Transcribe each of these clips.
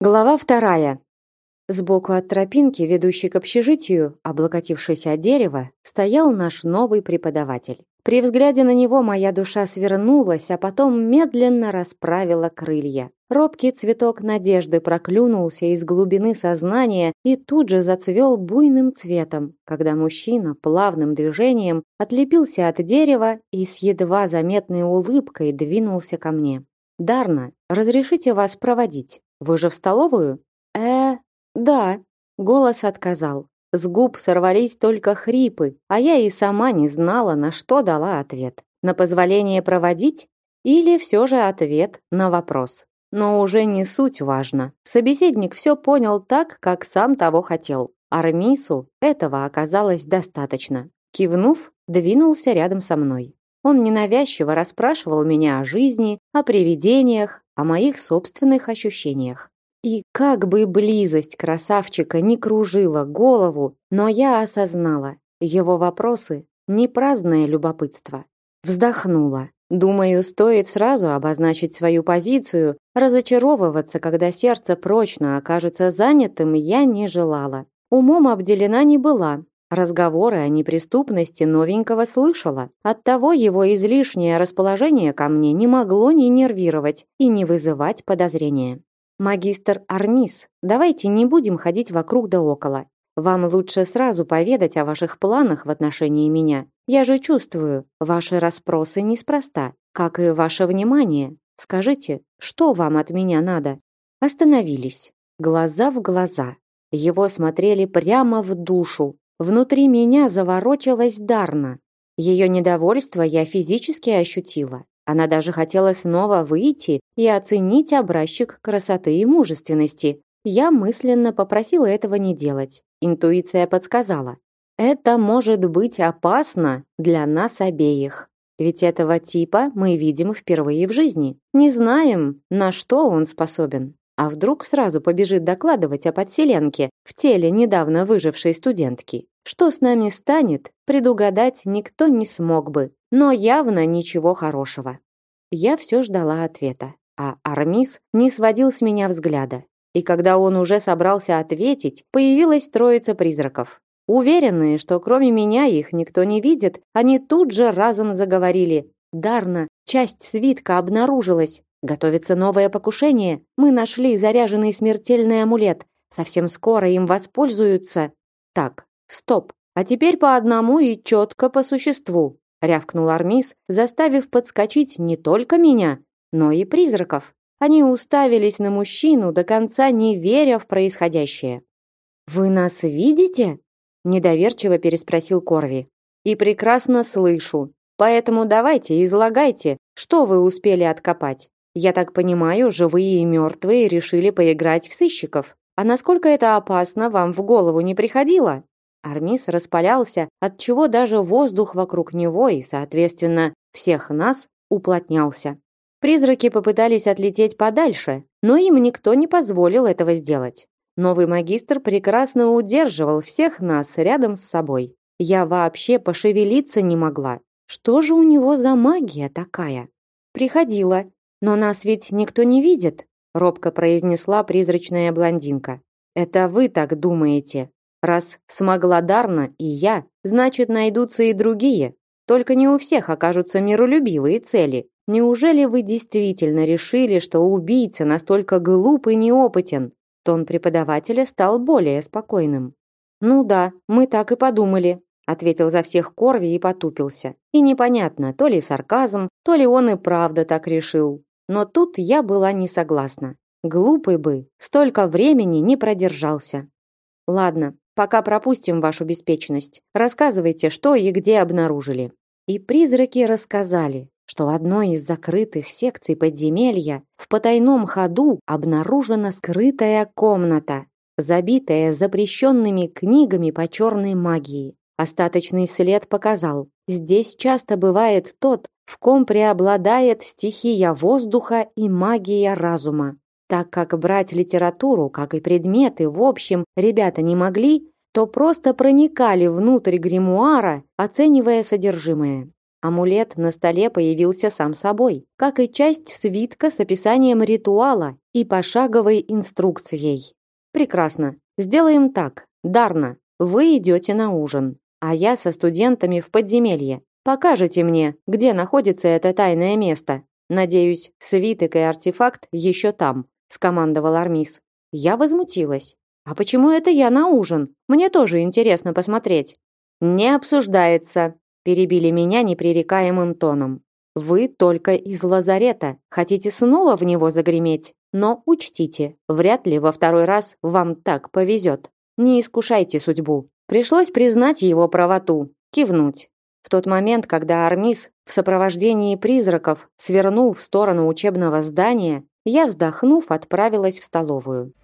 Глава вторая. Сбоку от тропинки, ведущей к общежитию, облокотившись о дерево, стоял наш новый преподаватель. При взгляде на него моя душа свернулась, а потом медленно расправила крылья. Робкий цветок надежды проклюнулся из глубины сознания и тут же зацвел буйным цветом, когда мужчина плавным движением отлепился от дерева и с едва заметной улыбкой двинулся ко мне. «Дарна, разрешите вас проводить?» Вы же в столовую? Э, да. Голос отказал. С губ сорвались только хрипы, а я и сама не знала, на что дала ответ. На позволение проводить или все же ответ на вопрос. Но уже не суть важно. Собеседник все понял так, как сам того хотел. Армису этого оказалось достаточно. Кивнув, двинулся рядом со мной. Он ненавязчиво расспрашивал меня о жизни, о привидениях, о моих собственных ощущениях. И как бы близость красавчика не кружила голову, но я осознала, его вопросы не праздное любопытство. Вздохнула. Думаю, стоит сразу обозначить свою позицию, разочаровываться, когда сердце прочно окажется занятым, я не желала. Умом обделена не была, Разговоры о неприступности новенького слышала. Оттого его излишнее расположение ко мне не могло ни нервировать и не вызывать подозрения. Магистр Армис, давайте не будем ходить вокруг да около. Вам лучше сразу поведать о ваших планах в отношении меня. Я же чувствую, ваши расспросы неспроста, как и ваше внимание. Скажите, что вам от меня надо? Остановились. Глаза в глаза. Его смотрели прямо в душу, Внутри меня заворочилась Дарна. Ее недовольство я физически ощутила. Она даже хотела снова выйти и оценить образчик красоты и мужественности. Я мысленно попросила этого не делать. Интуиция подсказала. Это может быть опасно для нас обеих. Ведь этого типа мы видим впервые в жизни. Не знаем, на что он способен. А вдруг сразу побежит докладывать о подселенке в теле недавно выжившей студентки? Что с нами станет, предугадать никто не смог бы, но явно ничего хорошего. Я все ждала ответа, а Армис не сводил с меня взгляда. И когда он уже собрался ответить, появилась троица призраков. Уверенные, что кроме меня их никто не видит, они тут же разом заговорили. «Дарна, часть свитка обнаружилась. Готовится новое покушение. Мы нашли заряженный смертельный амулет. Совсем скоро им воспользуются. Так, стоп. А теперь по одному и четко по существу, рявкнул Армис, заставив подскочить не только меня, но и призраков. Они уставились на мужчину до конца не веря в происходящее. Вы нас видите? недоверчиво переспросил Корви. И прекрасно слышу. Поэтому давайте излагайте, что вы успели откопать. Я так понимаю, живые и мертвые решили поиграть в сыщиков. А насколько это опасно, вам в голову не приходило? Армис распалялся, от чего даже воздух вокруг него и, соответственно, всех нас уплотнялся. Призраки попытались отлететь подальше, но им никто не позволил этого сделать. Новый магистр прекрасно удерживал всех нас рядом с собой. Я вообще пошевелиться не могла. Что же у него за магия такая? Приходила, но нас ведь никто не видит, робко произнесла призрачная блондинка. Это вы так думаете? Раз смогла Дарна и я, значит, найдутся и другие. Только не у всех окажутся миролюбивые цели. Неужели вы действительно решили, что убийца настолько глуп и неопытен? Тон преподавателя стал более спокойным. Ну да, мы так и подумали, ответил за всех Корви и потупился. И непонятно, то ли сарказм, то ли он и правда так решил. Но тут я была не согласна. Глупый бы, столько времени не продержался. Ладно, пока пропустим вашу беспечность. Рассказывайте, что и где обнаружили. И призраки рассказали, что в одной из закрытых секций подземелья в потайном ходу обнаружена скрытая комната, забитая запрещенными книгами по черной магии. Остаточный след показал, здесь часто бывает тот, в ком преобладает стихия воздуха и магия разума. Так как брать литературу, как и предметы, в общем, ребята не могли, то просто проникали внутрь гримуара, оценивая содержимое. Амулет на столе появился сам собой, как и часть свитка с описанием ритуала и пошаговой инструкцией. Прекрасно. Сделаем так. Дарна, вы идете на ужин, а я со студентами в подземелье. Покажите мне, где находится это тайное место. Надеюсь, свиток и артефакт еще там, скомандовал Армис. Я возмутилась. А почему это я на ужин? Мне тоже интересно посмотреть. Не обсуждается, перебили меня непререкаемым тоном. Вы только из лазарета, хотите снова в него загреметь? Но учтите, вряд ли во второй раз вам так повезет. Не искушайте судьбу. Пришлось признать его правоту, кивнуть. В тот момент, когда Армис в сопровождении призраков свернул в сторону учебного здания, я, вздохнув, отправилась в столовую.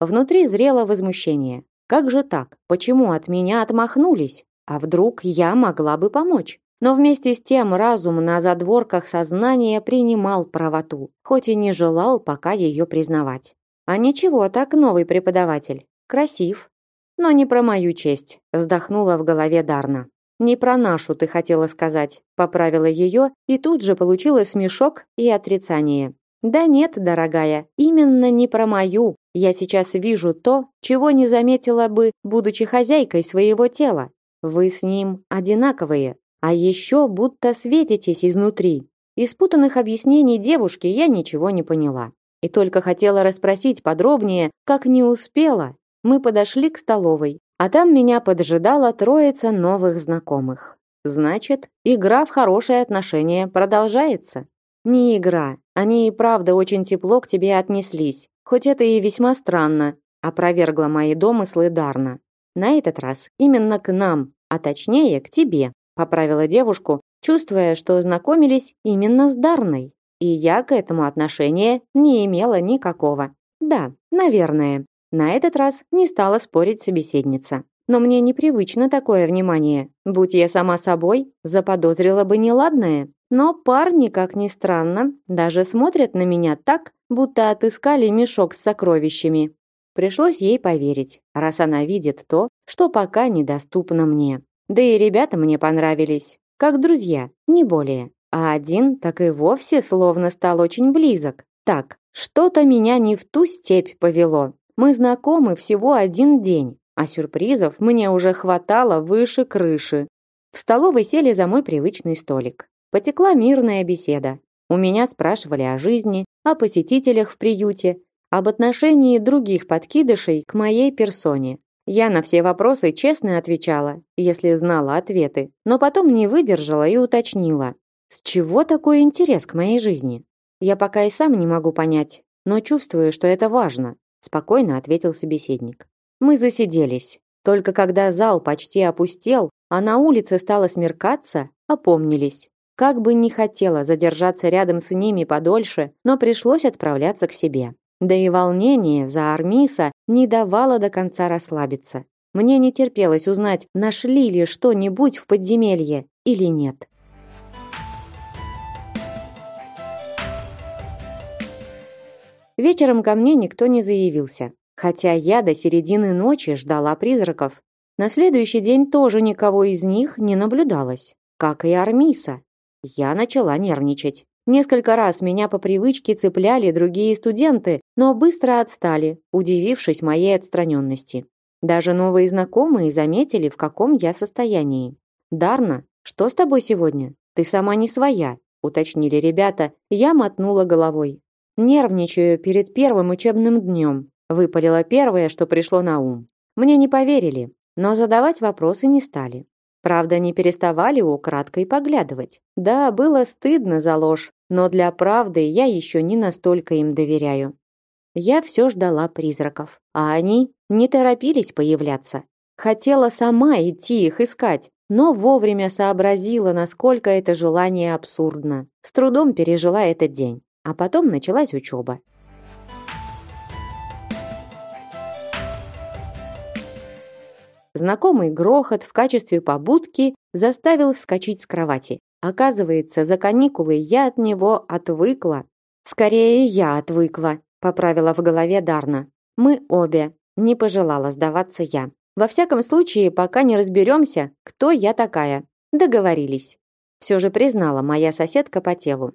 Внутри зрело возмущение. Как же так? Почему от меня отмахнулись? А вдруг я могла бы помочь? Но вместе с тем разум на задворках сознания принимал правоту, хоть и не желал пока ее признавать. А ничего, так новый преподаватель. Красив. Но не про мою честь, вздохнула в голове Дарна. Не про нашу ты хотела сказать, поправила ее и тут же получила смешок и отрицание. Да нет, дорогая, именно не про мою. Я сейчас вижу то, чего не заметила бы, будучи хозяйкой своего тела. Вы с ним одинаковые, а еще будто светитесь изнутри. Из путанных объяснений девушки я ничего не поняла. И только хотела расспросить подробнее, как не успела. Мы подошли к столовой, а там меня поджидала троица новых знакомых. Значит, игра в хорошие отношения продолжается. Не игра. Они и правда очень тепло к тебе отнеслись. Хоть это и весьма странно, опровергла мои домыслы Дарна. На этот раз именно к нам, а точнее к тебе, поправила девушку, чувствуя, что знакомились именно с Дарной. И я к этому отношения не имела никакого. Да, наверное. На этот раз не стала спорить собеседница. Но мне непривычно такое внимание. Будь я сама собой, заподозрила бы неладное. Но парни, как ни странно, даже смотрят на меня так, будто отыскали мешок с сокровищами. Пришлось ей поверить, раз она видит то, что пока недоступно мне. Да и ребята мне понравились, как друзья, не более. А один так и вовсе словно стал очень близок. Так, что-то меня не в ту степь повело. Мы знакомы всего один день, а сюрпризов мне уже хватало выше крыши. В столовой сели за мой привычный столик. Потекла мирная беседа. У меня спрашивали о жизни, о посетителях в приюте, об отношении других подкидышей к моей персоне. Я на все вопросы честно отвечала, если знала ответы, но потом не выдержала и уточнила. С чего такой интерес к моей жизни? Я пока и сам не могу понять, но чувствую, что это важно, спокойно ответил собеседник. Мы засиделись. Только когда зал почти опустел, а на улице стало смеркаться, опомнились. Как бы не хотела задержаться рядом с ними подольше, но пришлось отправляться к себе. Да и волнение за Армиса не давало до конца расслабиться. Мне не терпелось узнать, нашли ли что-нибудь в подземелье или нет. Вечером ко мне никто не заявился, хотя я до середины ночи ждала призраков. На следующий день тоже никого из них не наблюдалось, как и Армиса. Я начала нервничать. Несколько раз меня по привычке цепляли другие студенты, но быстро отстали, удивившись моей отстраненности. Даже новые знакомые заметили, в каком я состоянии. «Дарна, что с тобой сегодня? Ты сама не своя», уточнили ребята. Я мотнула головой. «Нервничаю перед первым учебным днем», выпалила первое, что пришло на ум. Мне не поверили, но задавать вопросы не стали. Правда, не переставали украдкой поглядывать. Да, было стыдно за ложь, но для правды я еще не настолько им доверяю. Я все ждала призраков, а они не торопились появляться. Хотела сама идти их искать, но вовремя сообразила, насколько это желание абсурдно. С трудом пережила этот день, а потом началась учеба. Знакомый грохот в качестве побудки заставил вскочить с кровати. Оказывается, за каникулы я от него отвыкла. Скорее, я отвыкла, поправила в голове Дарна. Мы обе. Не пожелала сдаваться я. Во всяком случае, пока не разберемся, кто я такая. Договорились. Все же признала моя соседка по телу.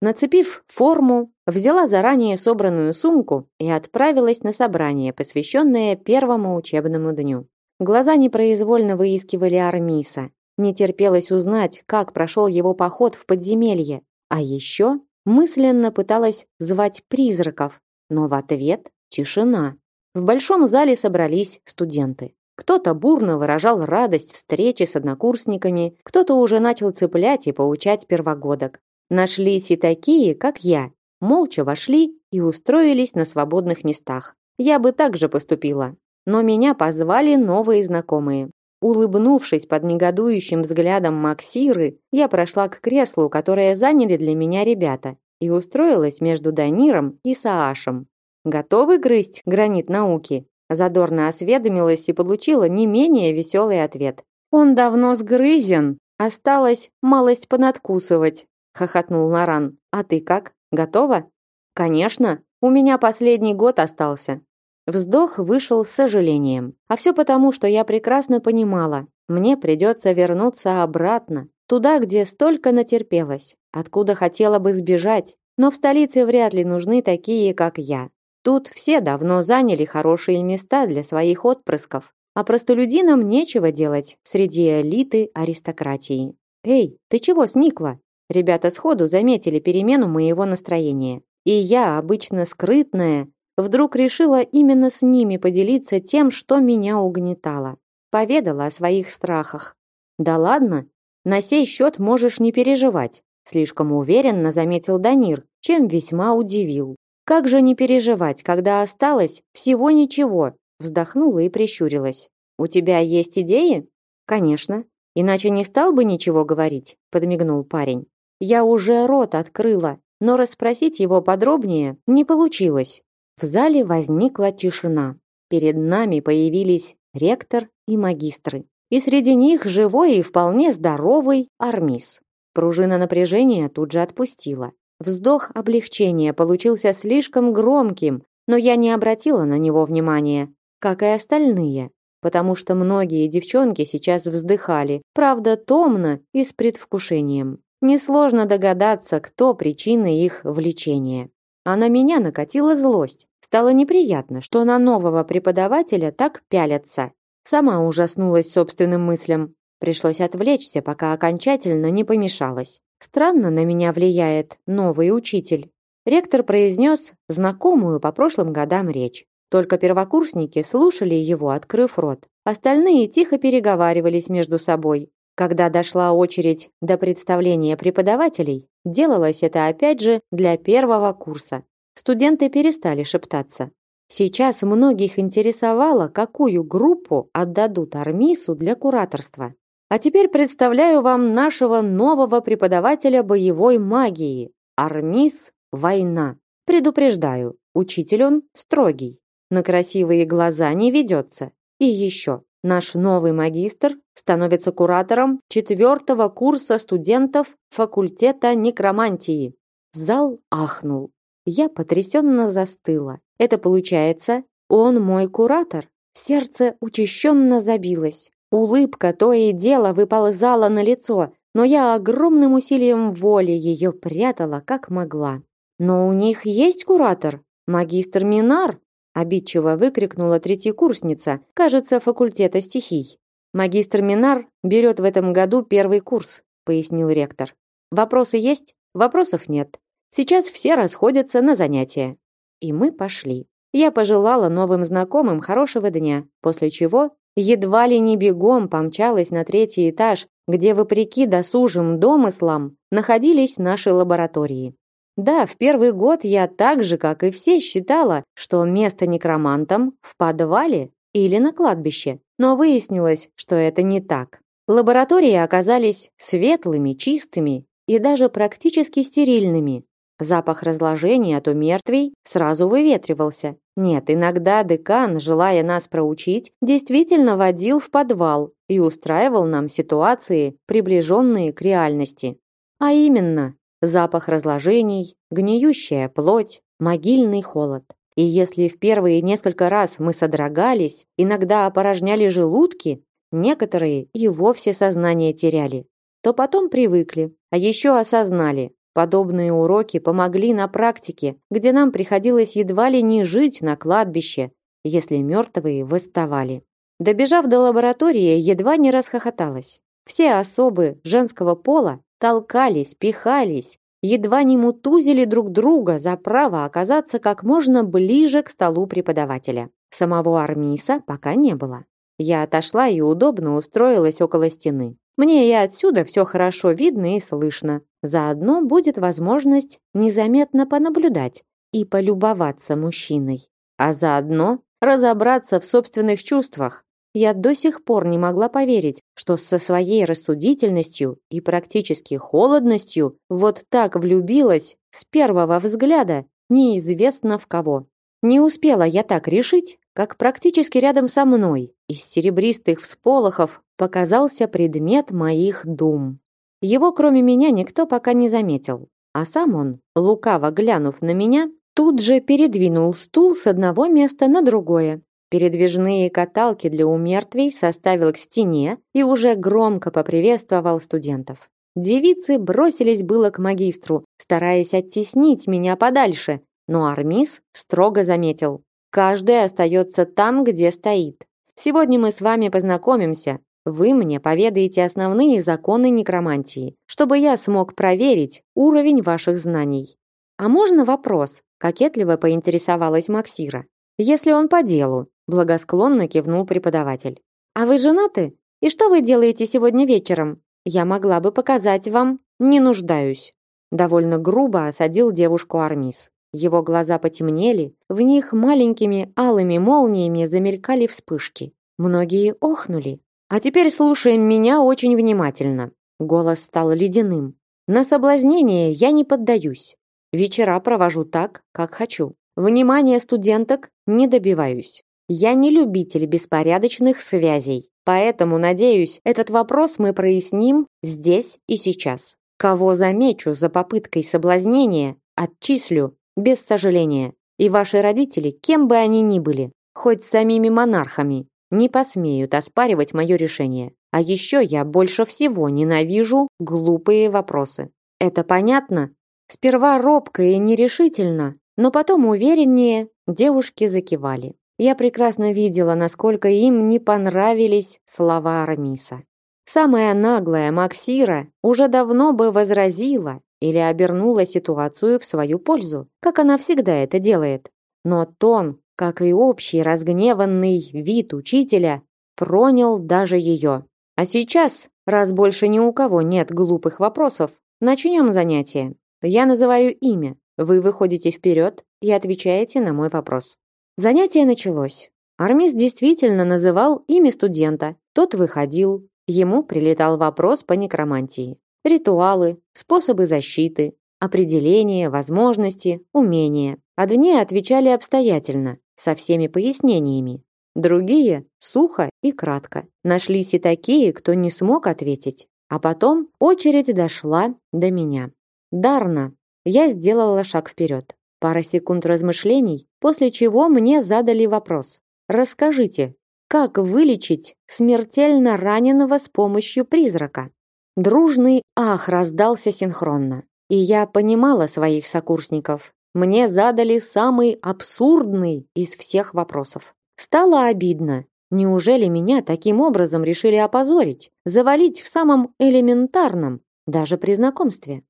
Нацепив форму, взяла заранее собранную сумку и отправилась на собрание, посвященное первому учебному дню. Глаза непроизвольно выискивали Армиса. Не терпелось узнать, как прошел его поход в подземелье. А еще мысленно пыталась звать призраков, но в ответ тишина. В большом зале собрались студенты. Кто-то бурно выражал радость встречи с однокурсниками, кто-то уже начал цеплять и поучать первогодок. Нашлись и такие, как я. Молча вошли и устроились на свободных местах. Я бы так же поступила. Но меня позвали новые знакомые. Улыбнувшись под негодующим взглядом Максиры, я прошла к креслу, которое заняли для меня ребята, и устроилась между Даниром и Саашем. Готовы грызть гранит науки? Задорно осведомилась и получила не менее веселый ответ. Он давно сгрызен, осталось малость понадкусывать, хохотнул Наран. А ты как? Готова? Конечно, у меня последний год остался. Вздох вышел с сожалением. А все потому, что я прекрасно понимала, мне придется вернуться обратно, туда, где столько натерпелась, откуда хотела бы сбежать, но в столице вряд ли нужны такие, как я. Тут все давно заняли хорошие места для своих отпрысков, а простолюдинам нечего делать среди элиты аристократии. «Эй, ты чего сникла?» Ребята сходу заметили перемену моего настроения. И я, обычно скрытная, вдруг решила именно с ними поделиться тем, что меня угнетало. Поведала о своих страхах. «Да ладно, на сей счет можешь не переживать», слишком уверенно заметил Данир, чем весьма удивил. Как же не переживать, когда осталось всего ничего? Вздохнула и прищурилась. У тебя есть идеи? Конечно. Иначе не стал бы ничего говорить, подмигнул парень. Я уже рот открыла, но расспросить его подробнее не получилось. В зале возникла тишина. Перед нами появились ректор и магистры. И среди них живой и вполне здоровый Армис. Пружина напряжения тут же отпустила. Вздох облегчения получился слишком громким, но я не обратила на него внимания, как и остальные, потому что многие девчонки сейчас вздыхали, правда, томно и с предвкушением. Несложно догадаться, кто причина их влечения. А на меня накатила злость. Стало неприятно, что на нового преподавателя так пялятся. Сама ужаснулась собственным мыслям. Пришлось отвлечься, пока окончательно не помешалась. Странно на меня влияет новый учитель. Ректор произнес знакомую по прошлым годам речь. Только первокурсники слушали его, открыв рот. Остальные тихо переговаривались между собой. Когда дошла очередь до представления преподавателей, делалось это опять же для первого курса. Студенты перестали шептаться. Сейчас многих интересовало, какую группу отдадут Армису для кураторства. А теперь представляю вам нашего нового преподавателя боевой магии. Армис Война. Предупреждаю, учитель он строгий. На красивые глаза не ведется. И еще, наш новый магистр становится куратором четвертого курса студентов факультета некромантии. Зал ахнул. Я потрясенно застыла. Это получается, он мой куратор? Сердце учащенно забилось. Улыбка то и дело выползала на лицо, но я огромным усилием воли ее прятала как могла. Но у них есть куратор, магистр Минар, обидчиво выкрикнула третьекурсница, кажется, факультета стихий. Магистр Минар берет в этом году первый курс, пояснил ректор. Вопросы есть? Вопросов нет. Сейчас все расходятся на занятия. И мы пошли. Я пожелала новым знакомым хорошего дня, после чего едва ли не бегом помчалась на третий этаж, где, вопреки досужим домыслам, находились наши лаборатории. Да, в первый год я так же, как и все, считала, что место некромантам в подвале или на кладбище. Но выяснилось, что это не так. Лаборатории оказались светлыми, чистыми и даже практически стерильными. Запах разложения от умертвий сразу выветривался. Нет, иногда декан, желая нас проучить, действительно водил в подвал и устраивал нам ситуации, приближенные к реальности. А именно, запах разложений, гниющая плоть, могильный холод. И если в первые несколько раз мы содрогались, иногда опорожняли желудки, некоторые и вовсе сознание теряли, то потом привыкли, а еще осознали. Подобные уроки помогли на практике, где нам приходилось едва ли не жить на кладбище, если мертвые восставали. Добежав до лаборатории, едва не расхохоталась. Все особы женского пола толкались, пихались, едва не мутузили друг друга за право оказаться как можно ближе к столу преподавателя. Самого Армиса пока не было. Я отошла и удобно устроилась около стены. Мне и отсюда все хорошо видно и слышно. Заодно будет возможность незаметно понаблюдать и полюбоваться мужчиной. А заодно разобраться в собственных чувствах. Я до сих пор не могла поверить, что со своей рассудительностью и практически холодностью вот так влюбилась с первого взгляда неизвестно в кого. Не успела я так решить, как практически рядом со мной из серебристых всполохов показался предмет моих дум. Его кроме меня никто пока не заметил, а сам он, лукаво глянув на меня, тут же передвинул стул с одного места на другое. Передвижные каталки для умертвий составил к стене и уже громко поприветствовал студентов. Девицы бросились было к магистру, стараясь оттеснить меня подальше, но Армис строго заметил. Каждый остается там, где стоит. Сегодня мы с вами познакомимся. Вы мне поведаете основные законы некромантии, чтобы я смог проверить уровень ваших знаний. А можно вопрос? Кокетливо поинтересовалась Максира. Если он по делу, благосклонно кивнул преподаватель. А вы женаты? И что вы делаете сегодня вечером? Я могла бы показать вам. Не нуждаюсь. Довольно грубо осадил девушку Армис. Его глаза потемнели, в них маленькими алыми молниями замелькали вспышки. Многие охнули. А теперь слушаем меня очень внимательно. Голос стал ледяным. На соблазнение я не поддаюсь. Вечера провожу так, как хочу. Внимание студенток не добиваюсь. Я не любитель беспорядочных связей, поэтому, надеюсь, этот вопрос мы проясним здесь и сейчас. Кого замечу за попыткой соблазнения, отчислю без сожаления. И ваши родители, кем бы они ни были, хоть самими монархами, не посмеют оспаривать мое решение. А еще я больше всего ненавижу глупые вопросы. Это понятно? Сперва робко и нерешительно, но потом увереннее девушки закивали. Я прекрасно видела, насколько им не понравились слова Арамиса. Самая наглая Максира уже давно бы возразила или обернула ситуацию в свою пользу, как она всегда это делает. Но тон, как и общий разгневанный вид учителя, пронял даже ее. А сейчас, раз больше ни у кого нет глупых вопросов, начнем занятие. Я называю имя. Вы выходите вперед и отвечаете на мой вопрос. Занятие началось. Армис действительно называл имя студента. Тот выходил. Ему прилетал вопрос по некромантии ритуалы, способы защиты, определения, возможности, умения. Одни отвечали обстоятельно, со всеми пояснениями. Другие – сухо и кратко. Нашлись и такие, кто не смог ответить. А потом очередь дошла до меня. Дарна. Я сделала шаг вперед. Пара секунд размышлений, после чего мне задали вопрос. Расскажите, как вылечить смертельно раненого с помощью призрака? Дружный ах раздался синхронно. И я понимала своих сокурсников. Мне задали самый абсурдный из всех вопросов. Стало обидно. Неужели меня таким образом решили опозорить, завалить в самом элементарном, даже при знакомстве?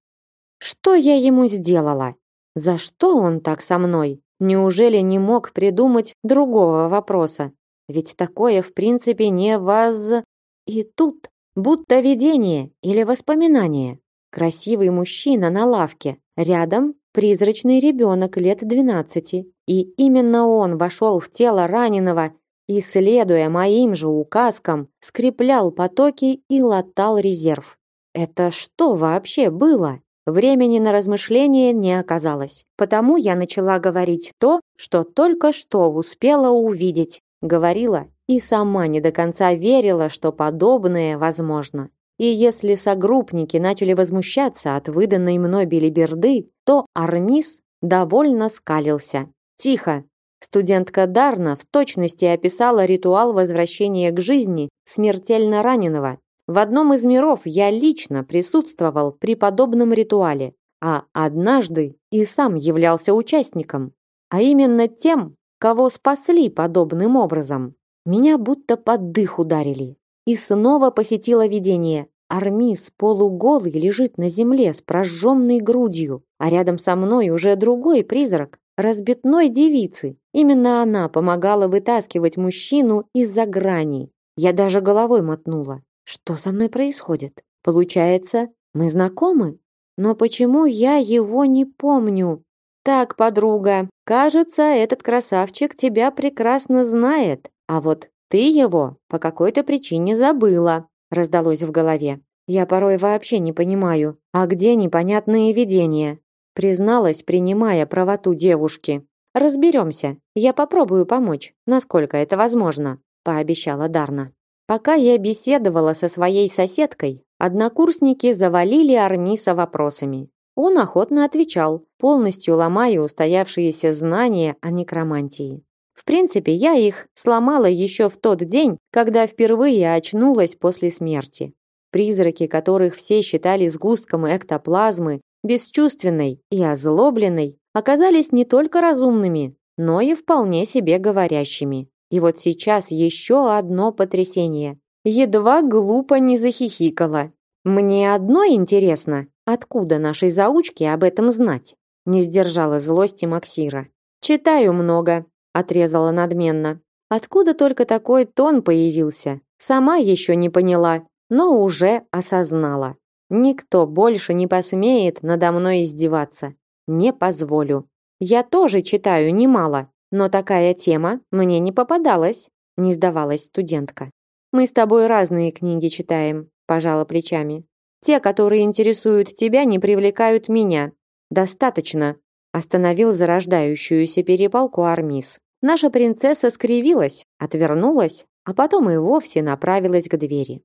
Что я ему сделала? За что он так со мной? Неужели не мог придумать другого вопроса? Ведь такое в принципе не воз... И тут Будто видение или воспоминание. Красивый мужчина на лавке, рядом призрачный ребенок лет 12. И именно он вошел в тело раненого и, следуя моим же указкам, скреплял потоки и латал резерв. Это что вообще было? Времени на размышления не оказалось, потому я начала говорить то, что только что успела увидеть. Говорила и сама не до конца верила, что подобное возможно. И если согруппники начали возмущаться от выданной мной белиберды, то Армис довольно скалился. «Тихо! Студентка Дарна в точности описала ритуал возвращения к жизни смертельно раненого. В одном из миров я лично присутствовал при подобном ритуале, а однажды и сам являлся участником, а именно тем, кого спасли подобным образом. Меня будто под дых ударили. И снова посетило видение. Армис полуголый лежит на земле с прожженной грудью, а рядом со мной уже другой призрак, разбитной девицы. Именно она помогала вытаскивать мужчину из-за грани. Я даже головой мотнула. Что со мной происходит? Получается, мы знакомы? Но почему я его не помню? Так, подруга, кажется, этот красавчик тебя прекрасно знает, а вот ты его по какой-то причине забыла, раздалось в голове. Я порой вообще не понимаю, а где непонятные видения? Призналась, принимая правоту девушки. Разберемся. Я попробую помочь, насколько это возможно, пообещала Дарна. Пока я беседовала со своей соседкой, однокурсники завалили Армиса вопросами. Он охотно отвечал, полностью ломая устоявшиеся знания о некромантии. В принципе, я их сломала еще в тот день, когда впервые очнулась после смерти. Призраки, которых все считали сгустком эктоплазмы, бесчувственной и озлобленной, оказались не только разумными, но и вполне себе говорящими. И вот сейчас еще одно потрясение. Едва глупо не захихикала. Мне одно интересно, Откуда нашей заучке об этом знать? Не сдержала злости Максира. Читаю много, отрезала надменно. Откуда только такой тон появился? Сама еще не поняла, но уже осознала. Никто больше не посмеет надо мной издеваться. Не позволю. Я тоже читаю немало, но такая тема мне не попадалась, не сдавалась студентка. Мы с тобой разные книги читаем, пожала плечами. Те, которые интересуют тебя, не привлекают меня. Достаточно, остановил зарождающуюся перепалку Армис. Наша принцесса скривилась, отвернулась, а потом и вовсе направилась к двери.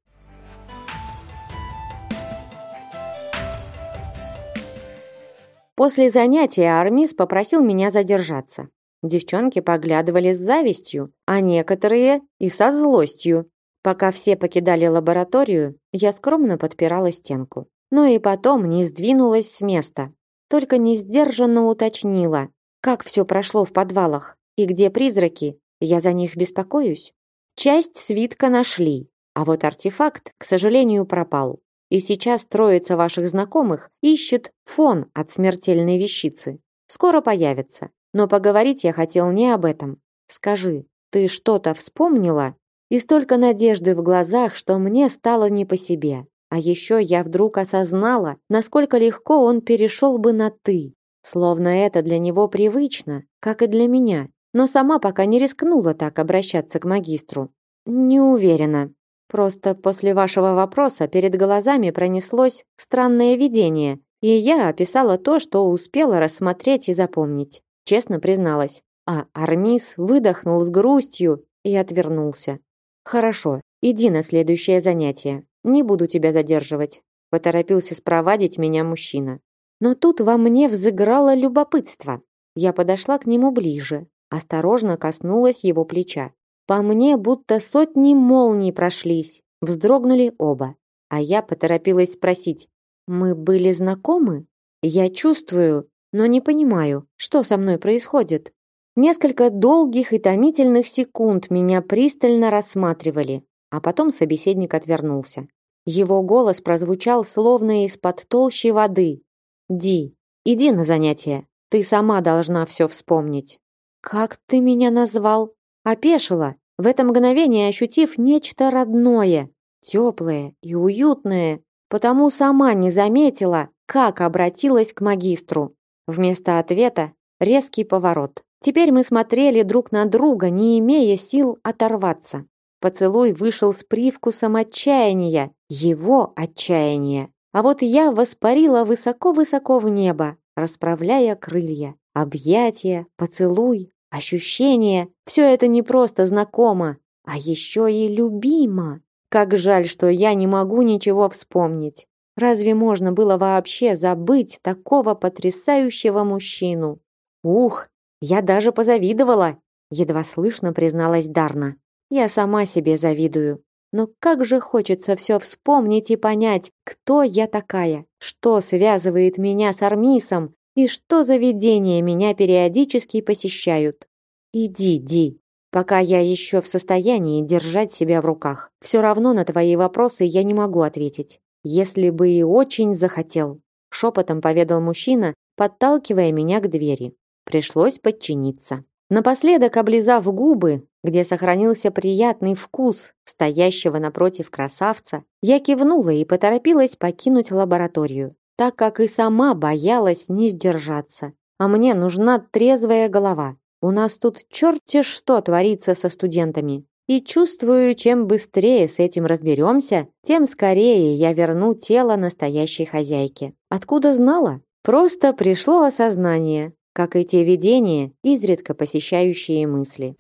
После занятия Армис попросил меня задержаться. Девчонки поглядывали с завистью, а некоторые и со злостью. Пока все покидали лабораторию, я скромно подпирала стенку. Но и потом не сдвинулась с места. Только не сдержанно уточнила, как все прошло в подвалах и где призраки. Я за них беспокоюсь. Часть свитка нашли, а вот артефакт, к сожалению, пропал. И сейчас троица ваших знакомых ищет фон от смертельной вещицы. Скоро появится. Но поговорить я хотел не об этом. Скажи, ты что-то вспомнила и столько надежды в глазах, что мне стало не по себе. А еще я вдруг осознала, насколько легко он перешел бы на «ты». Словно это для него привычно, как и для меня. Но сама пока не рискнула так обращаться к магистру. Не уверена. Просто после вашего вопроса перед глазами пронеслось странное видение, и я описала то, что успела рассмотреть и запомнить. Честно призналась. А Армис выдохнул с грустью и отвернулся. Хорошо, иди на следующее занятие. Не буду тебя задерживать, поторопился спровадить меня мужчина. Но тут во мне взыграло любопытство. Я подошла к нему ближе, осторожно коснулась его плеча. По мне будто сотни молний прошлись, вздрогнули оба. А я поторопилась спросить: "Мы были знакомы? Я чувствую, но не понимаю, что со мной происходит". Несколько долгих и томительных секунд меня пристально рассматривали, а потом собеседник отвернулся. Его голос прозвучал словно из-под толщи воды. «Ди, иди на занятия. Ты сама должна все вспомнить». «Как ты меня назвал?» Опешила, в это мгновение ощутив нечто родное, теплое и уютное, потому сама не заметила, как обратилась к магистру. Вместо ответа резкий поворот. Теперь мы смотрели друг на друга, не имея сил оторваться. Поцелуй вышел с привкусом отчаяния, его отчаяния. А вот я воспарила высоко-высоко в небо, расправляя крылья. Объятия, поцелуй, ощущения — все это не просто знакомо, а еще и любимо. Как жаль, что я не могу ничего вспомнить. Разве можно было вообще забыть такого потрясающего мужчину? Ух, я даже позавидовала едва слышно призналась Дарна. Я сама себе завидую. Но как же хочется все вспомнить и понять, кто я такая, что связывает меня с Армисом и что за видения меня периодически посещают. Иди, Ди, пока я еще в состоянии держать себя в руках. Все равно на твои вопросы я не могу ответить. Если бы и очень захотел, шепотом поведал мужчина, подталкивая меня к двери. Пришлось подчиниться. Напоследок облизав губы, где сохранился приятный вкус стоящего напротив красавца, я кивнула и поторопилась покинуть лабораторию, так как и сама боялась не сдержаться. А мне нужна трезвая голова. У нас тут черти что творится со студентами. И чувствую, чем быстрее с этим разберемся, тем скорее я верну тело настоящей хозяйки. Откуда знала? Просто пришло осознание, как и те видения, изредка посещающие мысли.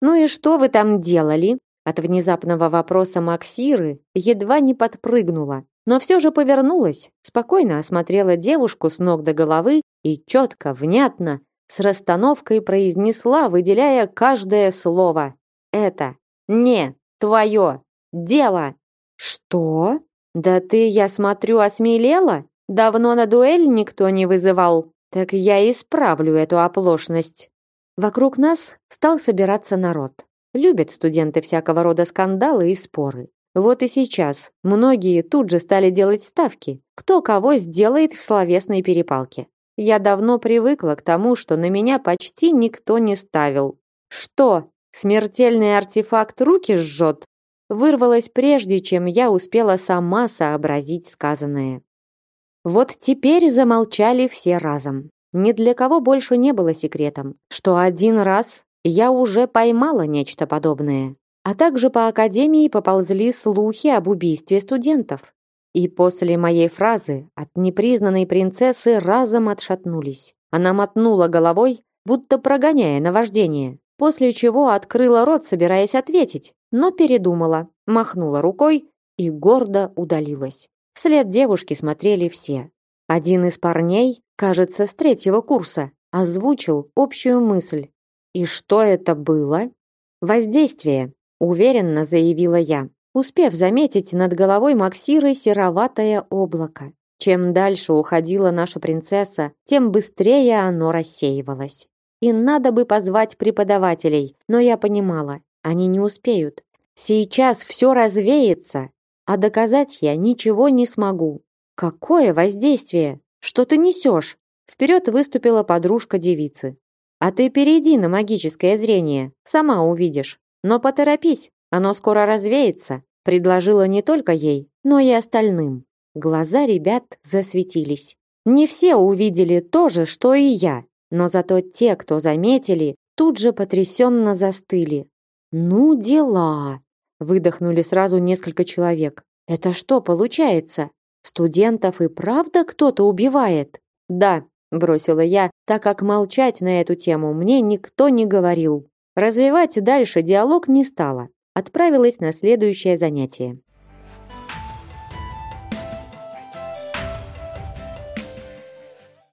«Ну и что вы там делали?» От внезапного вопроса Максиры едва не подпрыгнула, но все же повернулась, спокойно осмотрела девушку с ног до головы и четко, внятно, с расстановкой произнесла, выделяя каждое слово. «Это не твое дело!» «Что? Да ты, я смотрю, осмелела? Давно на дуэль никто не вызывал. Так я исправлю эту оплошность». Вокруг нас стал собираться народ. Любят студенты всякого рода скандалы и споры. Вот и сейчас многие тут же стали делать ставки, кто кого сделает в словесной перепалке. Я давно привыкла к тому, что на меня почти никто не ставил. Что, смертельный артефакт руки жжет? Вырвалось прежде, чем я успела сама сообразить сказанное. Вот теперь замолчали все разом. Ни для кого больше не было секретом, что один раз я уже поймала нечто подобное а также по академии поползли слухи об убийстве студентов. И после моей фразы от непризнанной принцессы разом отшатнулись. Она мотнула головой, будто прогоняя наваждение, после чего открыла рот, собираясь ответить, но передумала, махнула рукой и гордо удалилась. Вслед девушки смотрели все. Один из парней, кажется, с третьего курса, озвучил общую мысль. И что это было? Воздействие, уверенно заявила я, успев заметить над головой Максиры сероватое облако. Чем дальше уходила наша принцесса, тем быстрее оно рассеивалось. И надо бы позвать преподавателей, но я понимала, они не успеют. Сейчас все развеется, а доказать я ничего не смогу. Какое воздействие? Что ты несешь? Вперед выступила подружка девицы. А ты перейди на магическое зрение, сама увидишь. Но поторопись, оно скоро развеется, предложила не только ей, но и остальным. Глаза ребят засветились. Не все увидели то же, что и я, но зато те, кто заметили, тут же потрясенно застыли. Ну дела, выдохнули сразу несколько человек. Это что получается? Студентов и правда кто-то убивает? Да, бросила я, так как молчать на эту тему мне никто не говорил. Развивать дальше диалог не стала. Отправилась на следующее занятие.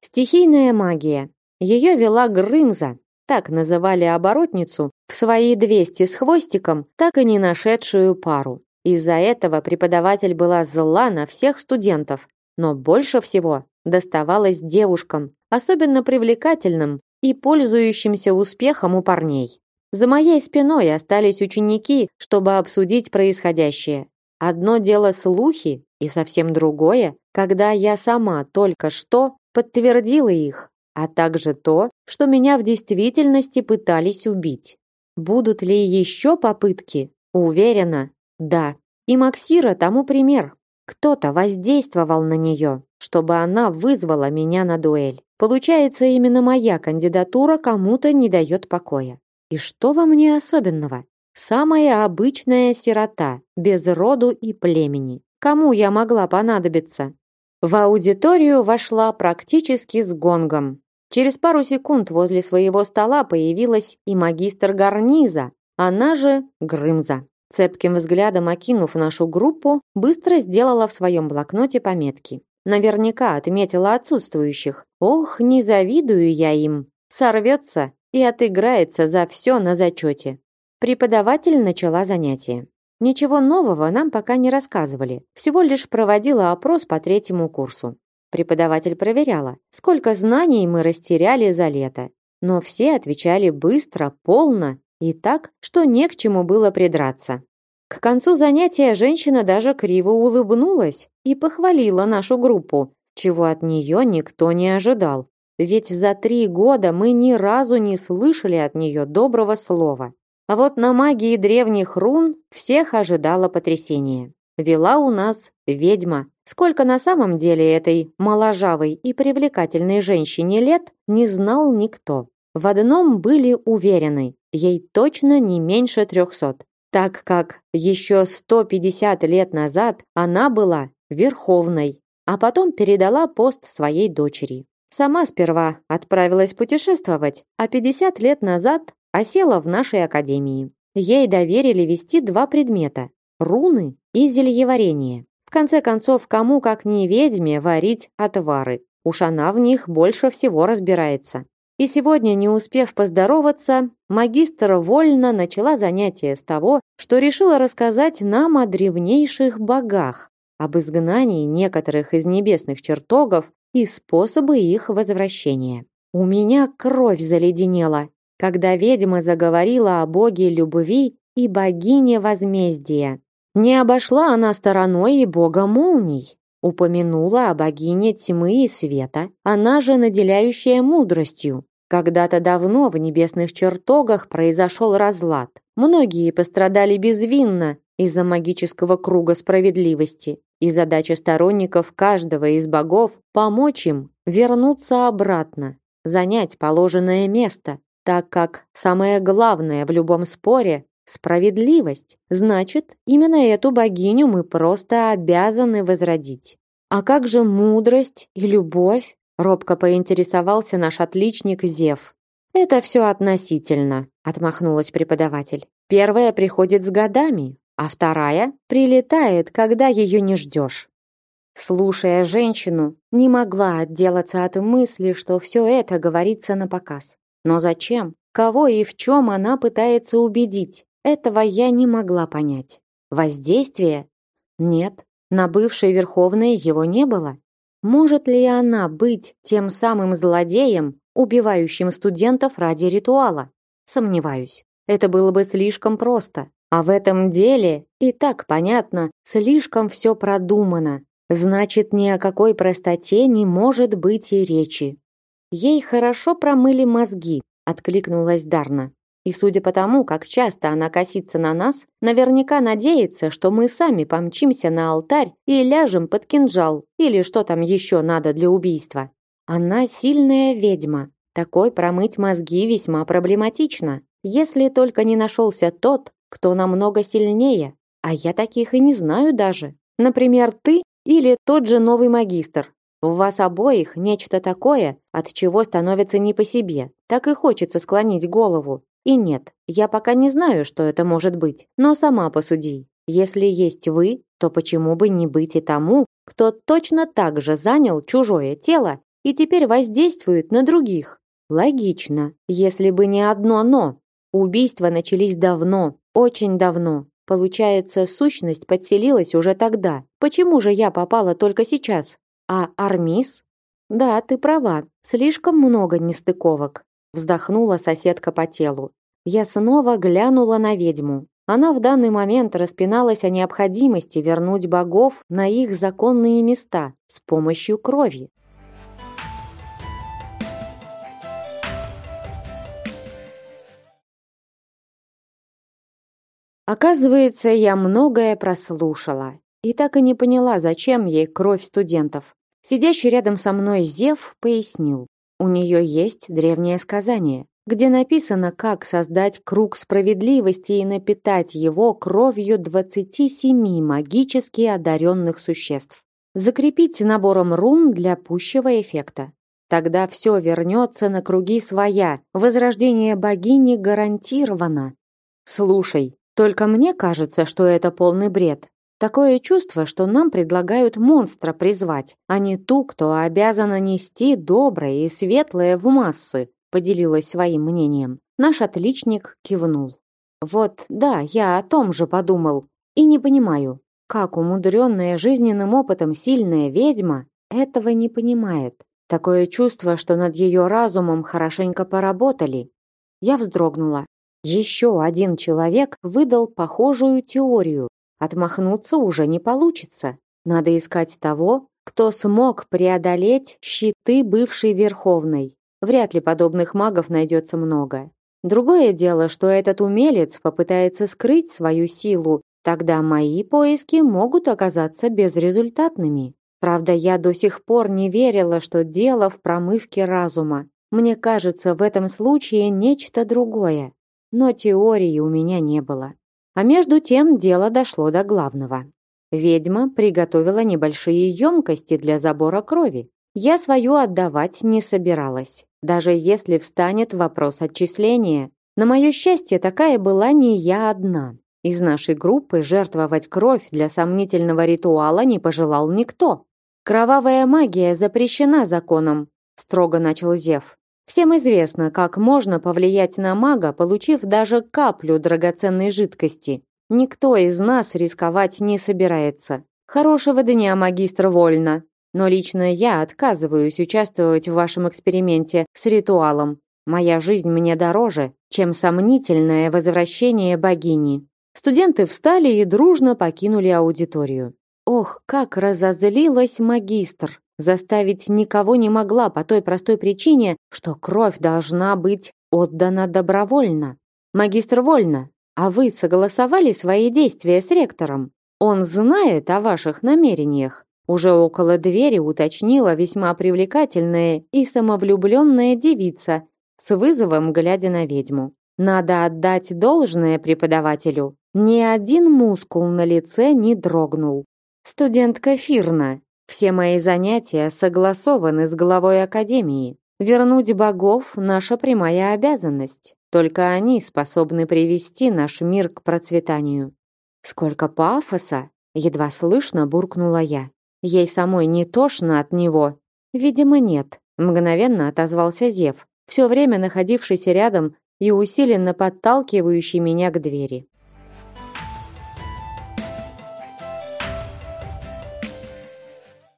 Стихийная магия. Ее вела Грымза, так называли оборотницу, в свои 200 с хвостиком, так и не нашедшую пару. Из-за этого преподаватель была зла на всех студентов, но больше всего доставалось девушкам, особенно привлекательным и пользующимся успехом у парней. За моей спиной остались ученики, чтобы обсудить происходящее. Одно дело слухи, и совсем другое, когда я сама только что подтвердила их, а также то, что меня в действительности пытались убить. Будут ли еще попытки? Уверена, да. И Максира тому пример. Кто-то воздействовал на нее, чтобы она вызвала меня на дуэль. Получается, именно моя кандидатура кому-то не дает покоя. И что во мне особенного? Самая обычная сирота, без роду и племени. Кому я могла понадобиться? В аудиторию вошла практически с гонгом. Через пару секунд возле своего стола появилась и магистр Гарниза, она же Грымза. Цепким взглядом окинув нашу группу, быстро сделала в своем блокноте пометки. Наверняка отметила отсутствующих. Ох, не завидую я им. Сорвется и отыграется за все на зачете. Преподаватель начала занятие. Ничего нового нам пока не рассказывали. Всего лишь проводила опрос по третьему курсу. Преподаватель проверяла, сколько знаний мы растеряли за лето. Но все отвечали быстро, полно и так, что не к чему было придраться. К концу занятия женщина даже криво улыбнулась и похвалила нашу группу, чего от нее никто не ожидал. Ведь за три года мы ни разу не слышали от нее доброго слова. А вот на магии древних рун всех ожидало потрясение. Вела у нас ведьма. Сколько на самом деле этой моложавой и привлекательной женщине лет, не знал никто. В одном были уверены, ей точно не меньше трехсот, так как еще 150 лет назад она была верховной, а потом передала пост своей дочери. Сама сперва отправилась путешествовать, а 50 лет назад осела в нашей академии. Ей доверили вести два предмета – руны и зельеварение. В конце концов, кому как не ведьме варить отвары. Уж она в них больше всего разбирается. И сегодня, не успев поздороваться, магистр вольно начала занятие с того, что решила рассказать нам о древнейших богах, об изгнании некоторых из небесных чертогов и способы их возвращения. У меня кровь заледенела, когда ведьма заговорила о боге любви и богине возмездия. Не обошла она стороной и бога молний. Упомянула о богине тьмы и света, она же наделяющая мудростью. Когда-то давно в небесных чертогах произошел разлад. Многие пострадали безвинно из-за магического круга справедливости. И задача сторонников каждого из богов – помочь им вернуться обратно, занять положенное место, так как самое главное в любом споре – справедливость. Значит, именно эту богиню мы просто обязаны возродить. А как же мудрость и любовь? Робко поинтересовался наш отличник Зев. Это все относительно, отмахнулась преподаватель. Первая приходит с годами, а вторая прилетает, когда ее не ждешь. Слушая женщину, не могла отделаться от мысли, что все это говорится на показ. Но зачем? Кого и в чем она пытается убедить? Этого я не могла понять. Воздействие? Нет, на бывшей Верховной его не было. Может ли она быть тем самым злодеем, убивающим студентов ради ритуала? Сомневаюсь. Это было бы слишком просто. А в этом деле и так понятно, слишком все продумано. Значит, ни о какой простоте не может быть и речи. Ей хорошо промыли мозги, откликнулась Дарна. И судя по тому, как часто она косится на нас, наверняка надеется, что мы сами помчимся на алтарь и ляжем под кинжал или что там еще надо для убийства. Она сильная ведьма. Такой промыть мозги весьма проблематично, если только не нашелся тот, кто намного сильнее. А я таких и не знаю даже. Например, ты или тот же новый магистр, в вас обоих нечто такое, от чего становится не по себе. Так и хочется склонить голову. И нет, я пока не знаю, что это может быть, но сама посуди. Если есть вы, то почему бы не быть и тому, кто точно так же занял чужое тело и теперь воздействует на других? Логично, если бы не одно «но». Убийства начались давно, очень давно. Получается, сущность подселилась уже тогда. Почему же я попала только сейчас? А Армис? Да, ты права. Слишком много нестыковок. Вздохнула соседка по телу. Я снова глянула на ведьму. Она в данный момент распиналась о необходимости вернуть богов на их законные места с помощью крови. Оказывается, я многое прослушала и так и не поняла, зачем ей кровь студентов. Сидящий рядом со мной Зев пояснил. У нее есть древнее сказание, где написано, как создать круг справедливости и напитать его кровью 27 магически одаренных существ. Закрепить набором рун для пущего эффекта. Тогда все вернется на круги своя. Возрождение богини гарантировано. Слушай, только мне кажется, что это полный бред. Такое чувство, что нам предлагают монстра призвать, а не ту, кто обязана нести доброе и светлое в массы, поделилась своим мнением. Наш отличник кивнул. Вот, да, я о том же подумал. И не понимаю, как умудренная жизненным опытом сильная ведьма этого не понимает. Такое чувство, что над ее разумом хорошенько поработали. Я вздрогнула. Еще один человек выдал похожую теорию. Отмахнуться уже не получится. Надо искать того, кто смог преодолеть щиты бывшей Верховной. Вряд ли подобных магов найдется много. Другое дело, что этот умелец попытается скрыть свою силу, тогда мои поиски могут оказаться безрезультатными. Правда, я до сих пор не верила, что дело в промывке разума. Мне кажется, в этом случае нечто другое но теории у меня не было. А между тем дело дошло до главного. Ведьма приготовила небольшие емкости для забора крови. Я свою отдавать не собиралась, даже если встанет вопрос отчисления. На мое счастье, такая была не я одна. Из нашей группы жертвовать кровь для сомнительного ритуала не пожелал никто. Кровавая магия запрещена законом, строго начал Зев. Всем известно, как можно повлиять на мага, получив даже каплю драгоценной жидкости. Никто из нас рисковать не собирается. Хорошего дня, магистр Вольно. Но лично я отказываюсь участвовать в вашем эксперименте с ритуалом. Моя жизнь мне дороже, чем сомнительное возвращение богини. Студенты встали и дружно покинули аудиторию. Ох, как разозлилась магистр заставить никого не могла по той простой причине, что кровь должна быть отдана добровольно. Магистр Вольно, а вы согласовали свои действия с ректором? Он знает о ваших намерениях. Уже около двери уточнила весьма привлекательная и самовлюбленная девица, с вызовом глядя на ведьму. Надо отдать должное преподавателю. Ни один мускул на лице не дрогнул. Студентка Фирна, все мои занятия согласованы с главой академии. Вернуть богов наша прямая обязанность. Только они способны привести наш мир к процветанию. Сколько пафоса, едва слышно буркнула я. Ей самой не тошно от него. Видимо, нет, мгновенно отозвался Зев, все время находившийся рядом и усиленно подталкивающий меня к двери.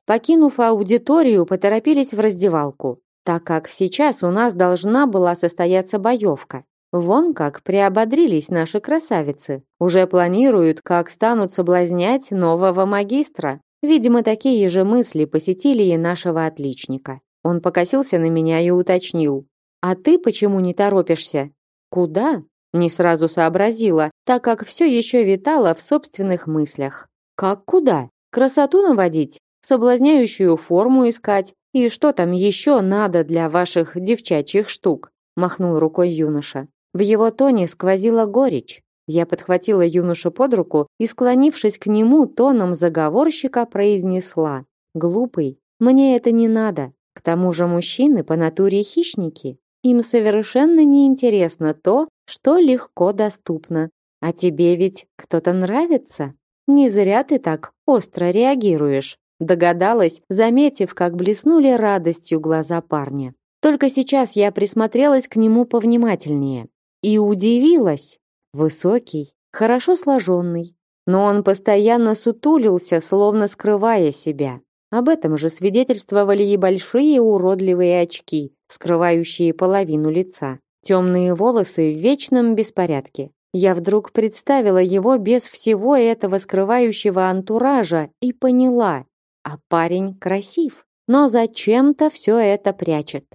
Покинув аудиторию, поторопились в раздевалку, так как сейчас у нас должна была состояться боевка. Вон как приободрились наши красавицы. Уже планируют, как станут соблазнять нового магистра. Видимо, такие же мысли посетили и нашего отличника. Он покосился на меня и уточнил. «А ты почему не торопишься?» «Куда?» Не сразу сообразила, так как все еще витала в собственных мыслях. «Как куда? Красоту наводить? Соблазняющую форму искать и что там еще надо для ваших девчачьих штук, махнул рукой юноша. В его тоне сквозила горечь. Я подхватила юношу под руку и, склонившись к нему, тоном заговорщика произнесла: "Глупый, мне это не надо. К тому же мужчины по натуре хищники. Им совершенно не интересно то, что легко доступно. А тебе ведь кто-то нравится? Не зря ты так остро реагируешь. Догадалась, заметив, как блеснули радостью глаза парня. Только сейчас я присмотрелась к нему повнимательнее и удивилась. Высокий, хорошо сложенный, но он постоянно сутулился, словно скрывая себя. Об этом же свидетельствовали и большие уродливые очки, скрывающие половину лица. Темные волосы в вечном беспорядке. Я вдруг представила его без всего этого скрывающего антуража и поняла, а парень красив, но зачем-то все это прячет.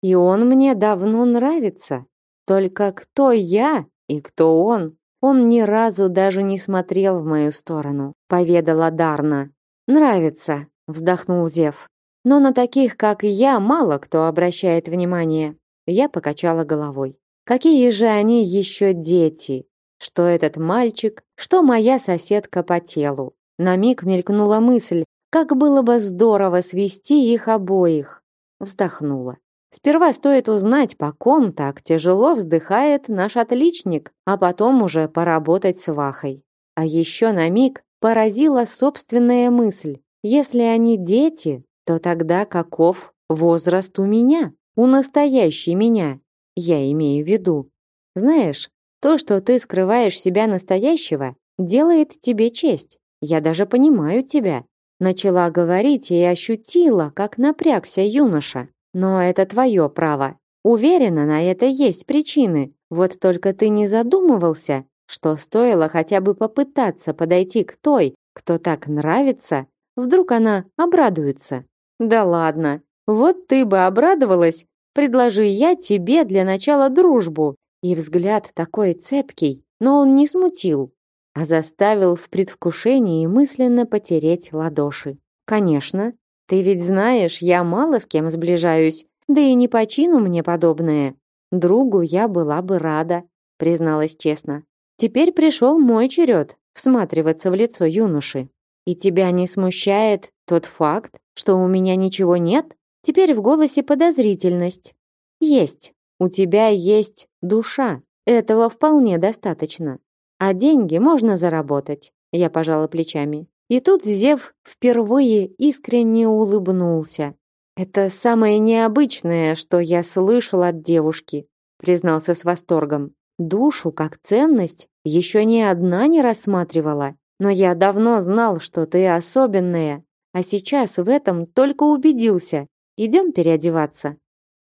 И он мне давно нравится. Только кто я и кто он? Он ни разу даже не смотрел в мою сторону, поведала Дарна. Нравится, вздохнул Зев. Но на таких, как я, мало кто обращает внимание. Я покачала головой. Какие же они еще дети? Что этот мальчик, что моя соседка по телу. На миг мелькнула мысль, как было бы здорово свести их обоих. Вздохнула. Сперва стоит узнать, по ком так тяжело вздыхает наш отличник, а потом уже поработать с Вахой. А еще на миг поразила собственная мысль. Если они дети, то тогда каков возраст у меня? У настоящей меня, я имею в виду. Знаешь, то, что ты скрываешь себя настоящего, делает тебе честь. Я даже понимаю тебя. Начала говорить и ощутила, как напрягся юноша. Но это твое право. Уверена, на это есть причины. Вот только ты не задумывался, что стоило хотя бы попытаться подойти к той, кто так нравится, вдруг она обрадуется. Да ладно. Вот ты бы обрадовалась, предложи я тебе для начала дружбу. И взгляд такой цепкий, но он не смутил, а заставил в предвкушении мысленно потереть ладоши. Конечно, ты ведь знаешь, я мало с кем сближаюсь, да и не по чину мне подобное. Другу я была бы рада, призналась честно. Теперь пришел мой черед всматриваться в лицо юноши. И тебя не смущает тот факт, что у меня ничего нет? Теперь в голосе подозрительность. Есть. У тебя есть душа. Этого вполне достаточно. А деньги можно заработать. Я пожала плечами. И тут Зев впервые искренне улыбнулся. Это самое необычное, что я слышал от девушки, признался с восторгом. Душу как ценность еще ни одна не рассматривала. Но я давно знал, что ты особенная, а сейчас в этом только убедился. Идем переодеваться.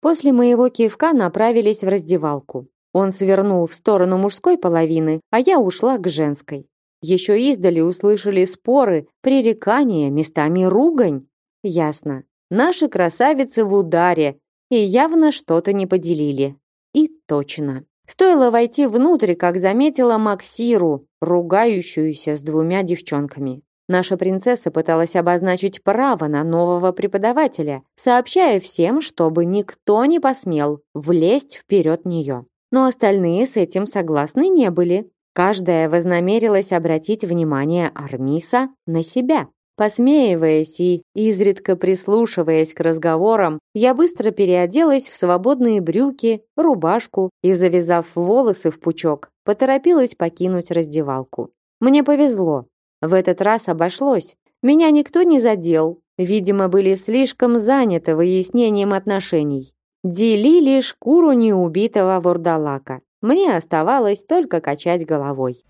После моего кивка направились в раздевалку. Он свернул в сторону мужской половины, а я ушла к женской. Еще издали услышали споры, пререкания, местами ругань. Ясно. Наши красавицы в ударе и явно что-то не поделили. И точно. Стоило войти внутрь, как заметила Максиру, ругающуюся с двумя девчонками. Наша принцесса пыталась обозначить право на нового преподавателя, сообщая всем, чтобы никто не посмел влезть вперед нее но остальные с этим согласны не были. Каждая вознамерилась обратить внимание Армиса на себя. Посмеиваясь и изредка прислушиваясь к разговорам, я быстро переоделась в свободные брюки, рубашку и, завязав волосы в пучок, поторопилась покинуть раздевалку. Мне повезло. В этот раз обошлось. Меня никто не задел. Видимо, были слишком заняты выяснением отношений делили шкуру неубитого вурдалака. Мне оставалось только качать головой.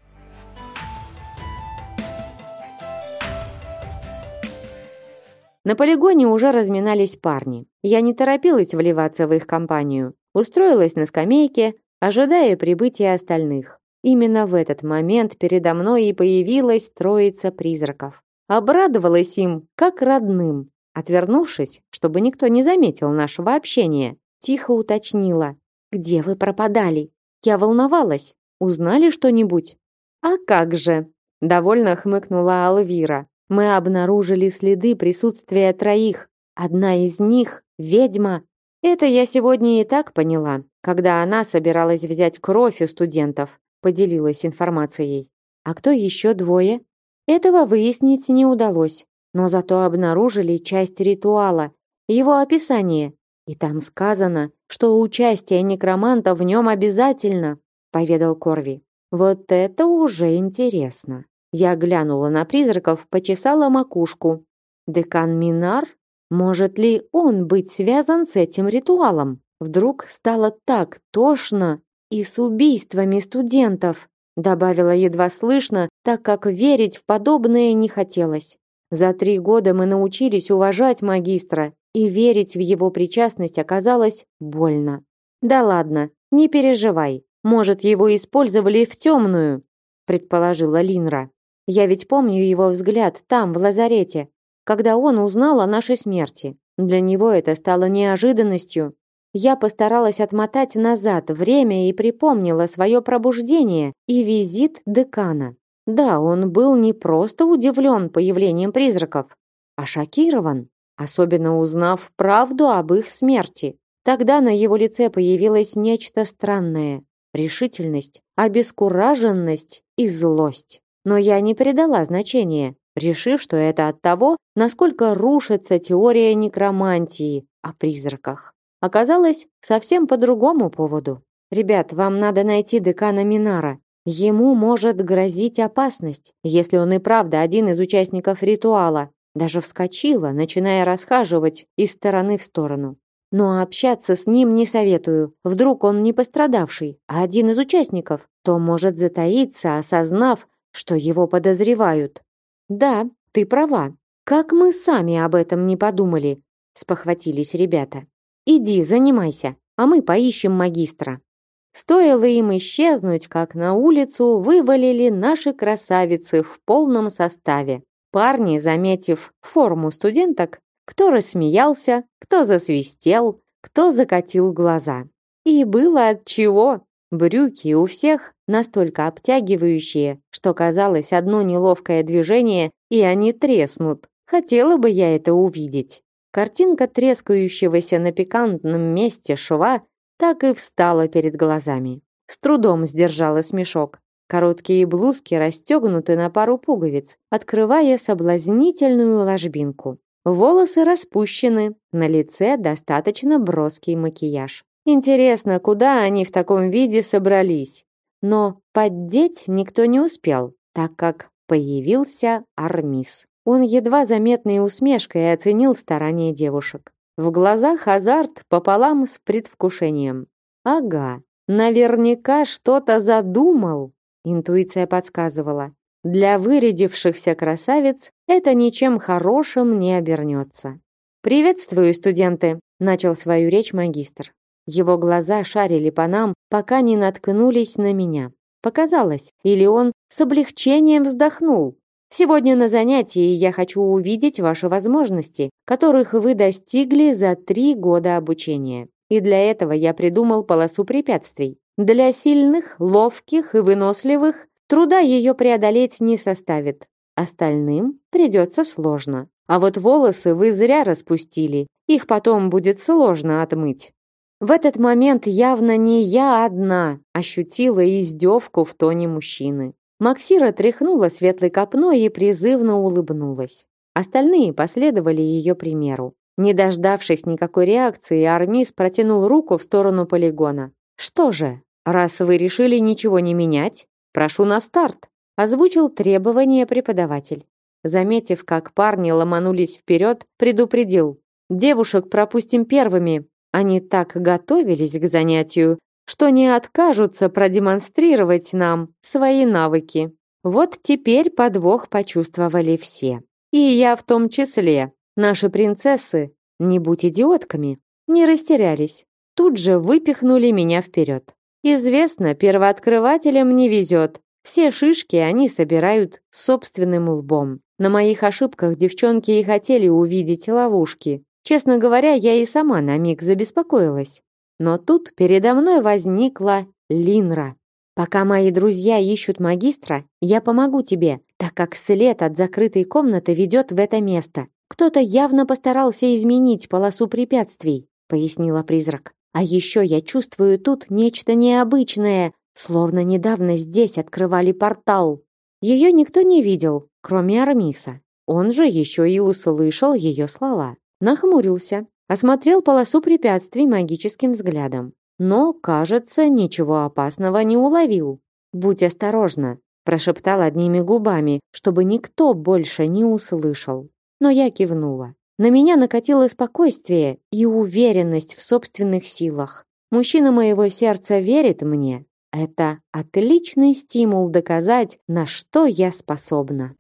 На полигоне уже разминались парни. Я не торопилась вливаться в их компанию. Устроилась на скамейке, ожидая прибытия остальных. Именно в этот момент передо мной и появилась троица призраков. Обрадовалась им, как родным. Отвернувшись, чтобы никто не заметил нашего общения, Тихо уточнила. «Где вы пропадали? Я волновалась. Узнали что-нибудь?» «А как же!» Довольно хмыкнула Алвира. «Мы обнаружили следы присутствия троих. Одна из них — ведьма. Это я сегодня и так поняла, когда она собиралась взять кровь у студентов», поделилась информацией. «А кто еще двое?» Этого выяснить не удалось, но зато обнаружили часть ритуала, его описание и там сказано, что участие некроманта в нем обязательно, поведал Корви. Вот это уже интересно. Я глянула на призраков, почесала макушку. Декан Минар? Может ли он быть связан с этим ритуалом? Вдруг стало так тошно и с убийствами студентов, добавила едва слышно, так как верить в подобное не хотелось. За три года мы научились уважать магистра и верить в его причастность оказалось больно. Да ладно, не переживай. Может, его использовали в темную, предположила Линра. Я ведь помню его взгляд там, в лазарете, когда он узнал о нашей смерти. Для него это стало неожиданностью. Я постаралась отмотать назад время и припомнила свое пробуждение и визит декана. Да, он был не просто удивлен появлением призраков, а шокирован особенно узнав правду об их смерти. Тогда на его лице появилось нечто странное: решительность, обескураженность и злость. Но я не придала значения, решив, что это от того, насколько рушится теория некромантии о призраках. Оказалось, совсем по другому поводу. Ребят, вам надо найти декана Минара. Ему может грозить опасность, если он и правда один из участников ритуала. Даже вскочила, начиная расхаживать из стороны в сторону. Но общаться с ним не советую. Вдруг он не пострадавший, а один из участников, то может затаиться, осознав, что его подозревают. Да, ты права. Как мы сами об этом не подумали, спохватились ребята. Иди, занимайся, а мы поищем магистра. Стоило им исчезнуть, как на улицу вывалили наши красавицы в полном составе. Парни, заметив форму студенток, кто рассмеялся, кто засвистел, кто закатил глаза. И было от чего. Брюки у всех настолько обтягивающие, что казалось одно неловкое движение, и они треснут. Хотела бы я это увидеть. Картинка трескающегося на пикантном месте шва так и встала перед глазами. С трудом сдержала смешок. Короткие блузки расстегнуты на пару пуговиц, открывая соблазнительную ложбинку. Волосы распущены, на лице достаточно броский макияж. Интересно, куда они в таком виде собрались? Но поддеть никто не успел, так как появился Армис. Он едва заметной усмешкой оценил старания девушек. В глазах азарт пополам с предвкушением. Ага, наверняка что-то задумал. Интуиция подсказывала. Для вырядившихся красавиц это ничем хорошим не обернется. «Приветствую, студенты!» – начал свою речь магистр. Его глаза шарили по нам, пока не наткнулись на меня. Показалось, или он с облегчением вздохнул, Сегодня на занятии я хочу увидеть ваши возможности, которых вы достигли за три года обучения. И для этого я придумал полосу препятствий. Для сильных, ловких и выносливых труда ее преодолеть не составит. Остальным придется сложно. А вот волосы вы зря распустили. Их потом будет сложно отмыть. В этот момент явно не я одна ощутила издевку в тоне мужчины. Максира тряхнула светлой копной и призывно улыбнулась. Остальные последовали ее примеру. Не дождавшись никакой реакции, Армис протянул руку в сторону полигона. «Что же, раз вы решили ничего не менять, прошу на старт», озвучил требование преподаватель. Заметив, как парни ломанулись вперед, предупредил. «Девушек пропустим первыми. Они так готовились к занятию, что не откажутся продемонстрировать нам свои навыки. Вот теперь подвох почувствовали все. И я в том числе. Наши принцессы, не будь идиотками, не растерялись. Тут же выпихнули меня вперед. Известно, первооткрывателям не везет. Все шишки они собирают собственным лбом. На моих ошибках девчонки и хотели увидеть ловушки. Честно говоря, я и сама на миг забеспокоилась. Но тут передо мной возникла Линра. Пока мои друзья ищут магистра, я помогу тебе, так как след от закрытой комнаты ведет в это место. Кто-то явно постарался изменить полосу препятствий, пояснила призрак. А еще я чувствую тут нечто необычное, словно недавно здесь открывали портал. Ее никто не видел, кроме Армиса. Он же еще и услышал ее слова. Нахмурился, Осмотрел полосу препятствий магическим взглядом. Но, кажется, ничего опасного не уловил. «Будь осторожна», – прошептал одними губами, чтобы никто больше не услышал. Но я кивнула. На меня накатило спокойствие и уверенность в собственных силах. Мужчина моего сердца верит мне. Это отличный стимул доказать, на что я способна.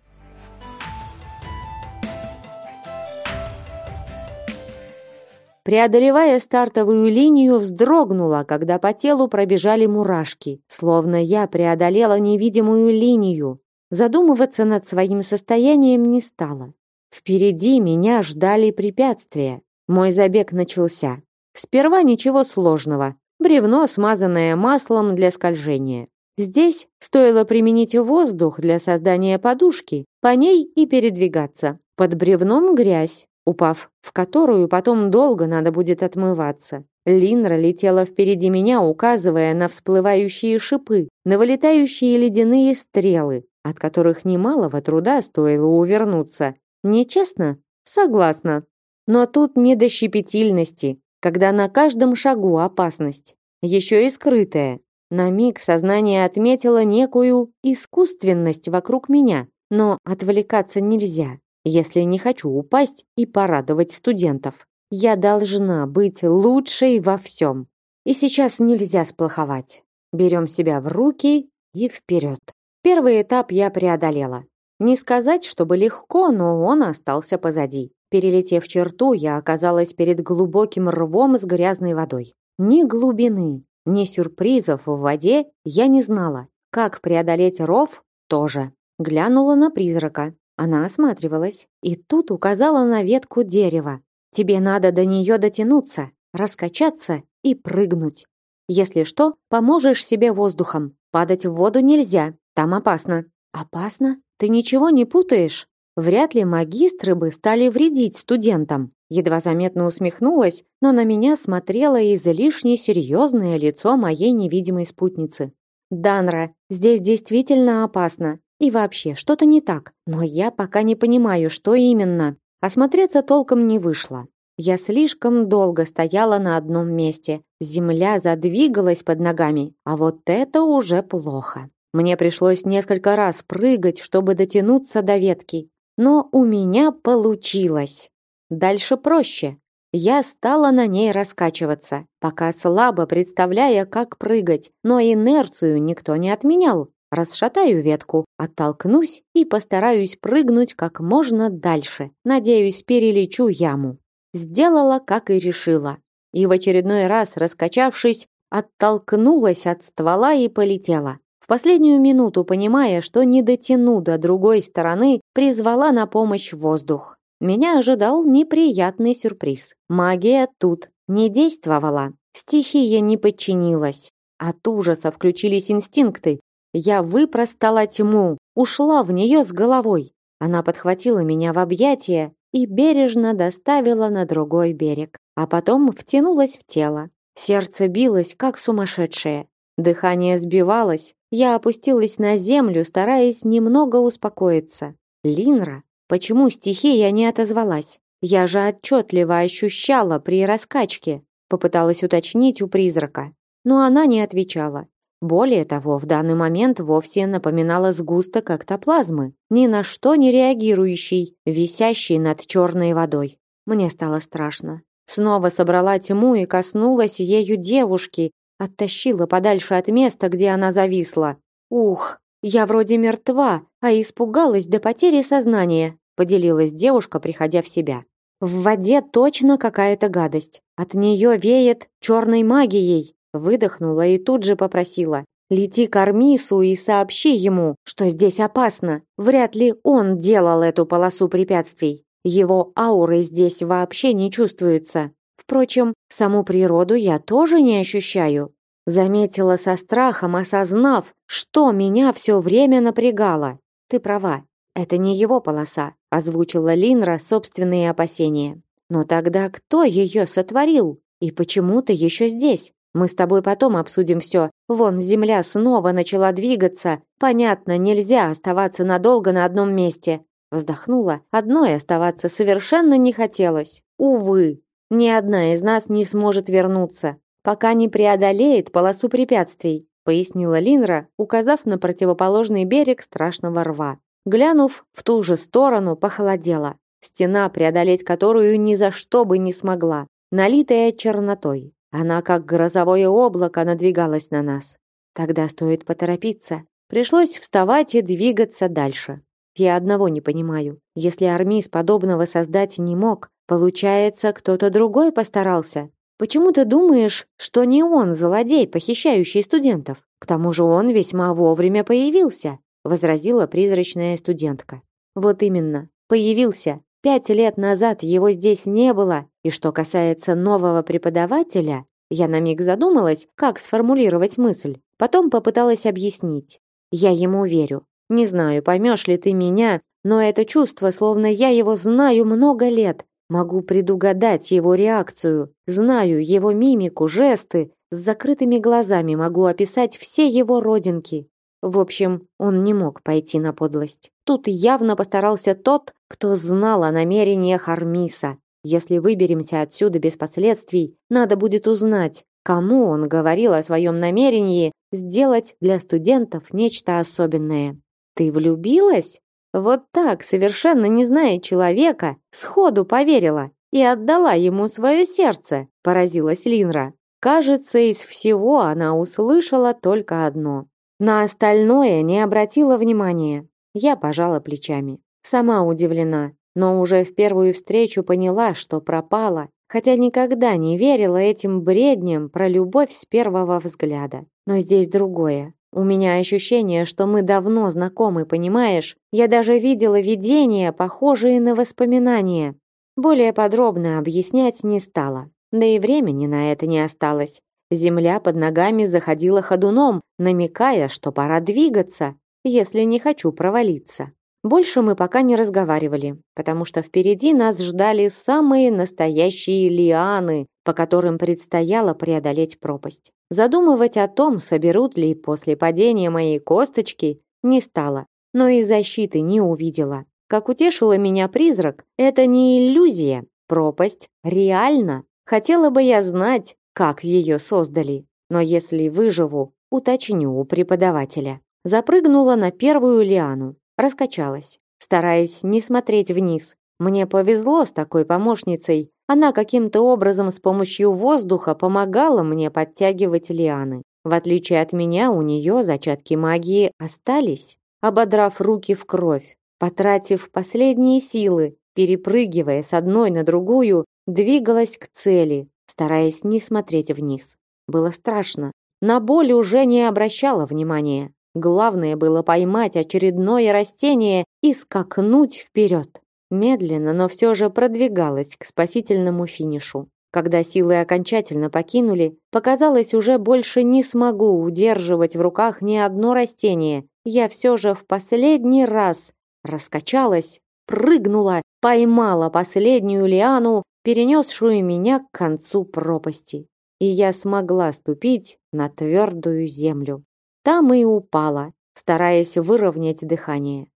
Преодолевая стартовую линию, вздрогнула, когда по телу пробежали мурашки, словно я преодолела невидимую линию. Задумываться над своим состоянием не стала. Впереди меня ждали препятствия. Мой забег начался. Сперва ничего сложного. Бревно, смазанное маслом для скольжения. Здесь стоило применить воздух для создания подушки, по ней и передвигаться. Под бревном грязь, упав в которую потом долго надо будет отмываться. Линра летела впереди меня, указывая на всплывающие шипы, на вылетающие ледяные стрелы, от которых немалого труда стоило увернуться. Нечестно? Согласна. Но тут не до щепетильности, когда на каждом шагу опасность. Еще и скрытая. На миг сознание отметило некую искусственность вокруг меня, но отвлекаться нельзя, если не хочу упасть и порадовать студентов. Я должна быть лучшей во всем. И сейчас нельзя сплоховать. Берем себя в руки и вперед. Первый этап я преодолела. Не сказать, чтобы легко, но он остался позади. Перелетев черту, я оказалась перед глубоким рвом с грязной водой. Ни глубины, ни сюрпризов в воде я не знала. Как преодолеть ров тоже. Глянула на призрака. Она осматривалась и тут указала на ветку дерева. Тебе надо до нее дотянуться, раскачаться и прыгнуть. Если что, поможешь себе воздухом. Падать в воду нельзя, там опасно. Опасно? Ты ничего не путаешь? Вряд ли магистры бы стали вредить студентам. Едва заметно усмехнулась, но на меня смотрело излишне серьезное лицо моей невидимой спутницы. «Данра, здесь действительно опасно. И вообще, что-то не так. Но я пока не понимаю, что именно. Осмотреться толком не вышло. Я слишком долго стояла на одном месте. Земля задвигалась под ногами, а вот это уже плохо. Мне пришлось несколько раз прыгать, чтобы дотянуться до ветки. Но у меня получилось. Дальше проще. Я стала на ней раскачиваться, пока слабо представляя, как прыгать, но инерцию никто не отменял. Расшатаю ветку, оттолкнусь и постараюсь прыгнуть как можно дальше. Надеюсь, перелечу яму. Сделала, как и решила. И в очередной раз, раскачавшись, оттолкнулась от ствола и полетела. В последнюю минуту, понимая, что не дотяну до другой стороны, призвала на помощь воздух. Меня ожидал неприятный сюрприз. Магия тут не действовала. Стихия не подчинилась. От ужаса включились инстинкты, я выпростала тьму, ушла в нее с головой. Она подхватила меня в объятия и бережно доставила на другой берег, а потом втянулась в тело. Сердце билось, как сумасшедшее. Дыхание сбивалось. Я опустилась на землю, стараясь немного успокоиться. Линра, почему стихия не отозвалась? Я же отчетливо ощущала при раскачке. Попыталась уточнить у призрака, но она не отвечала. Более того, в данный момент вовсе напоминала сгусток эктоплазмы, ни на что не реагирующий, висящий над черной водой. Мне стало страшно. Снова собрала тьму и коснулась ею девушки, оттащила подальше от места, где она зависла. Ух, я вроде мертва, а испугалась до потери сознания, поделилась девушка, приходя в себя. В воде точно какая-то гадость. От нее веет черной магией. Выдохнула и тут же попросила. «Лети к Армису и сообщи ему, что здесь опасно. Вряд ли он делал эту полосу препятствий. Его ауры здесь вообще не чувствуется. Впрочем, саму природу я тоже не ощущаю». Заметила со страхом, осознав, что меня все время напрягало. «Ты права, это не его полоса», озвучила Линра собственные опасения. «Но тогда кто ее сотворил? И почему ты еще здесь?» Мы с тобой потом обсудим все. Вон, земля снова начала двигаться. Понятно, нельзя оставаться надолго на одном месте. Вздохнула. Одной оставаться совершенно не хотелось. Увы, ни одна из нас не сможет вернуться, пока не преодолеет полосу препятствий, пояснила Линра, указав на противоположный берег страшного рва. Глянув в ту же сторону, похолодела. Стена, преодолеть которую ни за что бы не смогла, налитая чернотой. Она как грозовое облако надвигалась на нас. Тогда стоит поторопиться. Пришлось вставать и двигаться дальше. Я одного не понимаю. Если Армис подобного создать не мог, получается, кто-то другой постарался. Почему ты думаешь, что не он злодей, похищающий студентов? К тому же он весьма вовремя появился, возразила призрачная студентка. Вот именно, появился. Пять лет назад его здесь не было, и что касается нового преподавателя, я на миг задумалась, как сформулировать мысль. Потом попыталась объяснить. Я ему верю. Не знаю, поймешь ли ты меня, но это чувство, словно я его знаю много лет. Могу предугадать его реакцию, знаю его мимику, жесты, с закрытыми глазами могу описать все его родинки. В общем, он не мог пойти на подлость. Тут явно постарался тот, кто знал о намерениях Армиса. Если выберемся отсюда без последствий, надо будет узнать, кому он говорил о своем намерении сделать для студентов нечто особенное. Ты влюбилась? Вот так, совершенно не зная человека, сходу поверила и отдала ему свое сердце, поразилась Линра. Кажется, из всего она услышала только одно. На остальное не обратила внимания. Я пожала плечами. Сама удивлена, но уже в первую встречу поняла, что пропала, хотя никогда не верила этим бредням про любовь с первого взгляда. Но здесь другое. У меня ощущение, что мы давно знакомы, понимаешь? Я даже видела видения, похожие на воспоминания. Более подробно объяснять не стала. Да и времени на это не осталось. Земля под ногами заходила ходуном, намекая, что пора двигаться, если не хочу провалиться. Больше мы пока не разговаривали, потому что впереди нас ждали самые настоящие лианы, по которым предстояло преодолеть пропасть. Задумывать о том, соберут ли после падения мои косточки, не стало, но и защиты не увидела. Как утешила меня призрак, это не иллюзия, пропасть реально. Хотела бы я знать, как ее создали, но если выживу, уточню у преподавателя. Запрыгнула на первую лиану, Раскачалась, стараясь не смотреть вниз. Мне повезло с такой помощницей. Она каким-то образом с помощью воздуха помогала мне подтягивать лианы. В отличие от меня, у нее зачатки магии остались. Ободрав руки в кровь, потратив последние силы, перепрыгивая с одной на другую, двигалась к цели, стараясь не смотреть вниз. Было страшно. На боль уже не обращала внимания. Главное было поймать очередное растение и скакнуть вперед. Медленно, но все же продвигалась к спасительному финишу. Когда силы окончательно покинули, показалось, уже больше не смогу удерживать в руках ни одно растение. Я все же в последний раз раскачалась, прыгнула, поймала последнюю лиану, перенесшую меня к концу пропасти. И я смогла ступить на твердую землю. Там и упала, стараясь выровнять дыхание.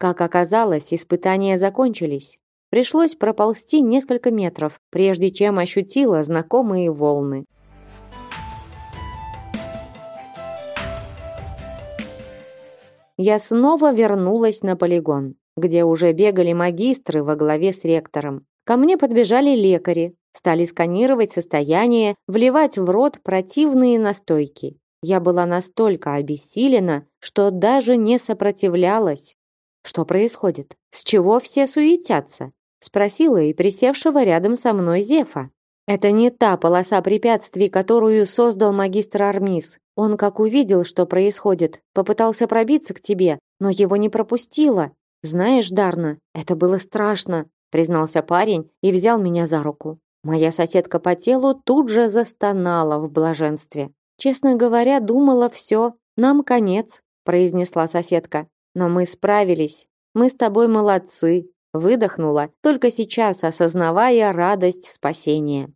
Как оказалось, испытания закончились. Пришлось проползти несколько метров, прежде чем ощутила знакомые волны. Я снова вернулась на полигон, где уже бегали магистры во главе с ректором. Ко мне подбежали лекари, стали сканировать состояние, вливать в рот противные настойки. Я была настолько обессилена, что даже не сопротивлялась. Что происходит? С чего все суетятся? спросила и присевшего рядом со мной Зефа. Это не та полоса препятствий, которую создал магистр Армис. Он, как увидел, что происходит, попытался пробиться к тебе, но его не пропустило. Знаешь, Дарна, это было страшно, признался парень и взял меня за руку. Моя соседка по телу тут же застонала в блаженстве. Честно говоря, думала все, нам конец, произнесла соседка. Но мы справились. Мы с тобой молодцы, выдохнула, только сейчас осознавая радость спасения.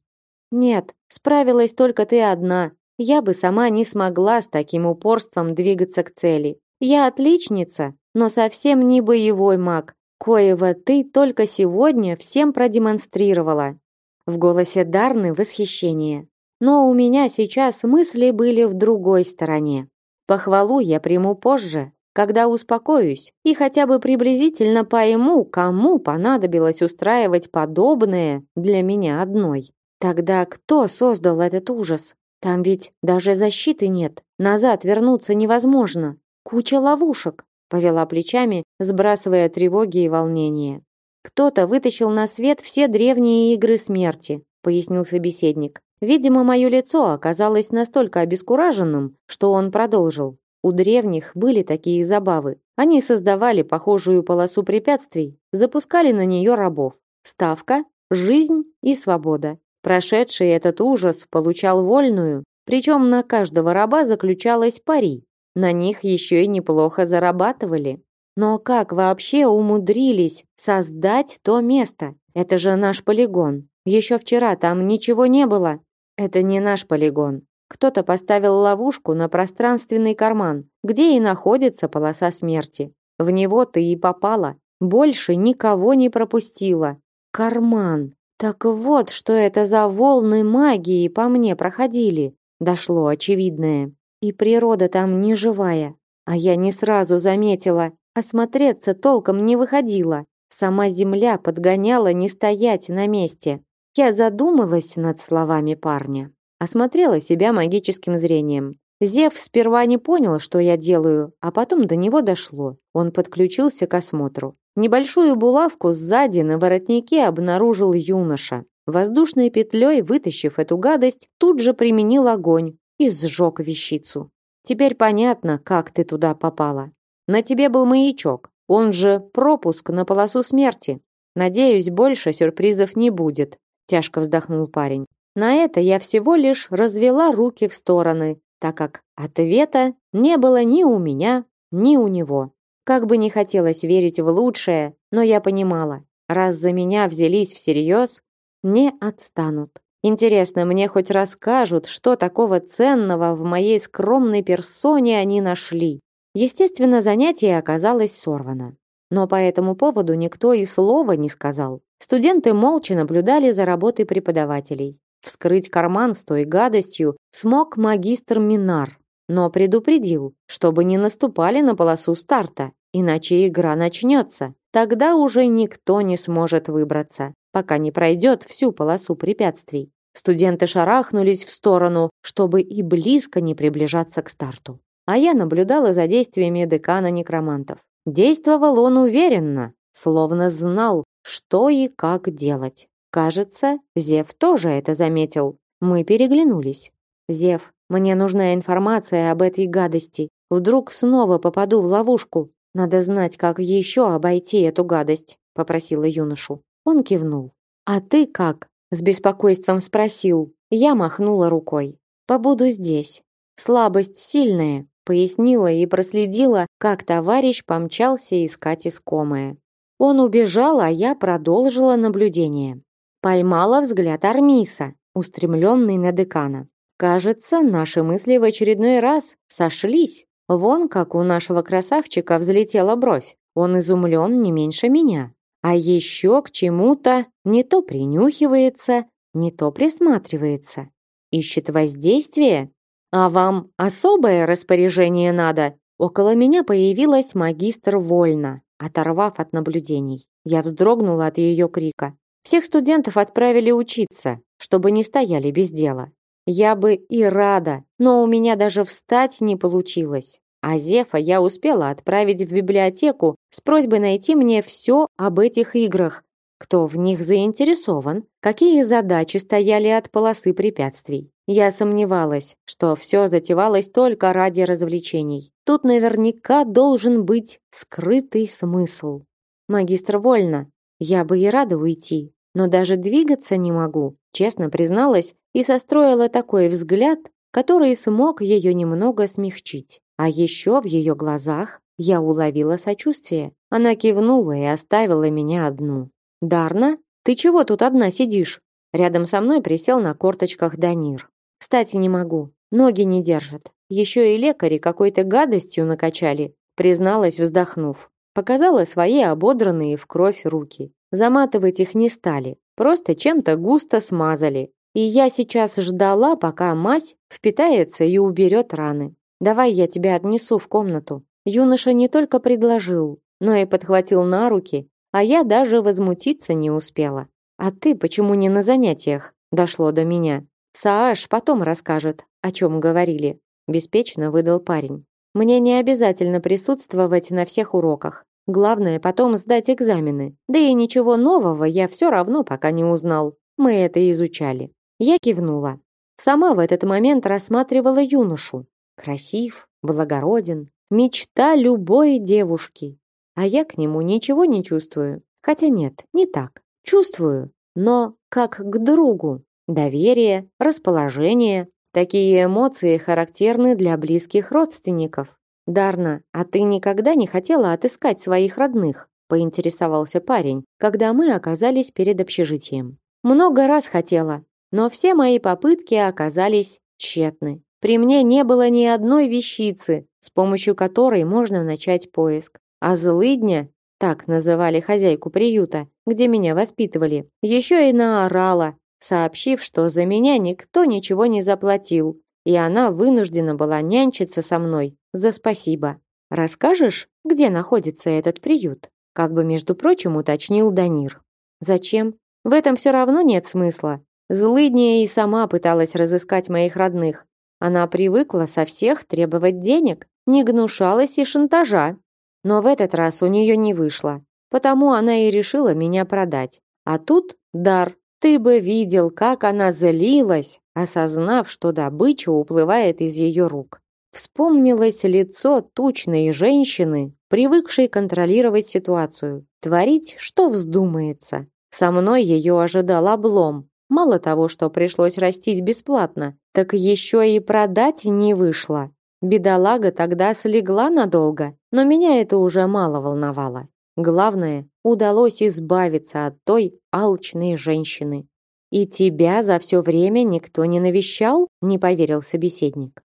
Нет, справилась только ты одна. Я бы сама не смогла с таким упорством двигаться к цели. Я отличница, но совсем не боевой маг, коего ты только сегодня всем продемонстрировала. В голосе Дарны восхищение. Но у меня сейчас мысли были в другой стороне. Похвалу я приму позже, когда успокоюсь и хотя бы приблизительно пойму, кому понадобилось устраивать подобное для меня одной. Тогда кто создал этот ужас? Там ведь даже защиты нет. Назад вернуться невозможно. Куча ловушек. Повела плечами, сбрасывая тревоги и волнение. Кто-то вытащил на свет все древние игры смерти, пояснил собеседник. Видимо, мое лицо оказалось настолько обескураженным, что он продолжил. У древних были такие забавы. Они создавали похожую полосу препятствий, запускали на нее рабов. Ставка, жизнь и свобода. Прошедший этот ужас получал вольную, причем на каждого раба заключалась пари. На них еще и неплохо зарабатывали. Но как вообще умудрились создать то место? Это же наш полигон. Еще вчера там ничего не было. Это не наш полигон. Кто-то поставил ловушку на пространственный карман, где и находится полоса смерти. В него ты и попала. Больше никого не пропустила. Карман. Так вот, что это за волны магии по мне проходили. Дошло очевидное. И природа там не живая. А я не сразу заметила, осмотреться толком не выходило. Сама земля подгоняла не стоять на месте. Я задумалась над словами парня. Осмотрела себя магическим зрением. Зев сперва не понял, что я делаю, а потом до него дошло. Он подключился к осмотру. Небольшую булавку сзади на воротнике обнаружил юноша. Воздушной петлей, вытащив эту гадость, тут же применил огонь и сжег вещицу. Теперь понятно, как ты туда попала. На тебе был маячок, он же пропуск на полосу смерти. Надеюсь, больше сюрпризов не будет, тяжко вздохнул парень. На это я всего лишь развела руки в стороны, так как ответа не было ни у меня, ни у него. Как бы не хотелось верить в лучшее, но я понимала, раз за меня взялись всерьез, не отстанут. Интересно, мне хоть расскажут, что такого ценного в моей скромной персоне они нашли. Естественно, занятие оказалось сорвано. Но по этому поводу никто и слова не сказал. Студенты молча наблюдали за работой преподавателей. Вскрыть карман с той гадостью смог магистр Минар, но предупредил, чтобы не наступали на полосу старта, иначе игра начнется. Тогда уже никто не сможет выбраться, пока не пройдет всю полосу препятствий. Студенты шарахнулись в сторону, чтобы и близко не приближаться к старту. А я наблюдала за действиями декана некромантов. Действовал он уверенно, словно знал, что и как делать. Кажется, Зев тоже это заметил. Мы переглянулись. Зев, мне нужна информация об этой гадости. Вдруг снова попаду в ловушку. Надо знать, как еще обойти эту гадость, попросила юношу. Он кивнул. А ты как? с беспокойством спросил. Я махнула рукой. Побуду здесь. Слабость сильная, пояснила и проследила, как товарищ помчался искать искомое. Он убежал, а я продолжила наблюдение. Поймала взгляд Армиса, устремленный на декана. Кажется, наши мысли в очередной раз сошлись. Вон как у нашего красавчика взлетела бровь. Он изумлен не меньше меня. А еще к чему-то не то принюхивается, не то присматривается. Ищет воздействие. А вам особое распоряжение надо? Около меня появилась магистр Вольна, оторвав от наблюдений. Я вздрогнула от ее крика. Всех студентов отправили учиться, чтобы не стояли без дела. Я бы и рада, но у меня даже встать не получилось. А Зефа я успела отправить в библиотеку с просьбой найти мне все об этих играх, кто в них заинтересован, какие задачи стояли от полосы препятствий. Я сомневалась, что все затевалось только ради развлечений. Тут наверняка должен быть скрытый смысл. Магистр вольно. Я бы и рада уйти, но даже двигаться не могу, честно призналась и состроила такой взгляд, который смог ее немного смягчить. А еще в ее глазах я уловила сочувствие. Она кивнула и оставила меня одну. «Дарна, ты чего тут одна сидишь?» Рядом со мной присел на корточках Данир. «Встать не могу, ноги не держат. Еще и лекари какой-то гадостью накачали», призналась, вздохнув. Показала свои ободранные в кровь руки. Заматывать их не стали, просто чем-то густо смазали. И я сейчас ждала, пока мазь впитается и уберет раны. Давай я тебя отнесу в комнату. Юноша не только предложил, но и подхватил на руки, а я даже возмутиться не успела. А ты почему не на занятиях? Дошло до меня. Сааш потом расскажет, о чем говорили, беспечно выдал парень. Мне не обязательно присутствовать на всех уроках. Главное потом сдать экзамены. Да и ничего нового я все равно пока не узнал. Мы это изучали. Я кивнула. Сама в этот момент рассматривала юношу. Красив, благороден, мечта любой девушки. А я к нему ничего не чувствую. Хотя нет, не так. Чувствую, но как к другу. Доверие, расположение. Такие эмоции характерны для близких родственников. Дарна, а ты никогда не хотела отыскать своих родных? поинтересовался парень, когда мы оказались перед общежитием. Много раз хотела, но все мои попытки оказались тщетны. При мне не было ни одной вещицы, с помощью которой можно начать поиск. А злыдня, так называли хозяйку приюта, где меня воспитывали, еще и наорала, сообщив, что за меня никто ничего не заплатил, и она вынуждена была нянчиться со мной за спасибо. Расскажешь, где находится этот приют? Как бы, между прочим, уточнил Данир. Зачем? В этом все равно нет смысла. Злыдня и сама пыталась разыскать моих родных. Она привыкла со всех требовать денег, не гнушалась и шантажа. Но в этот раз у нее не вышло. Потому она и решила меня продать. А тут дар. Ты бы видел, как она злилась, осознав, что добыча уплывает из ее рук. Вспомнилось лицо тучной женщины, привыкшей контролировать ситуацию, творить, что вздумается. Со мной ее ожидал облом. Мало того, что пришлось растить бесплатно, так еще и продать не вышло. Бедолага тогда слегла надолго, но меня это уже мало волновало. Главное, удалось избавиться от той алчной женщины. И тебя за все время никто не навещал? Не поверил собеседник.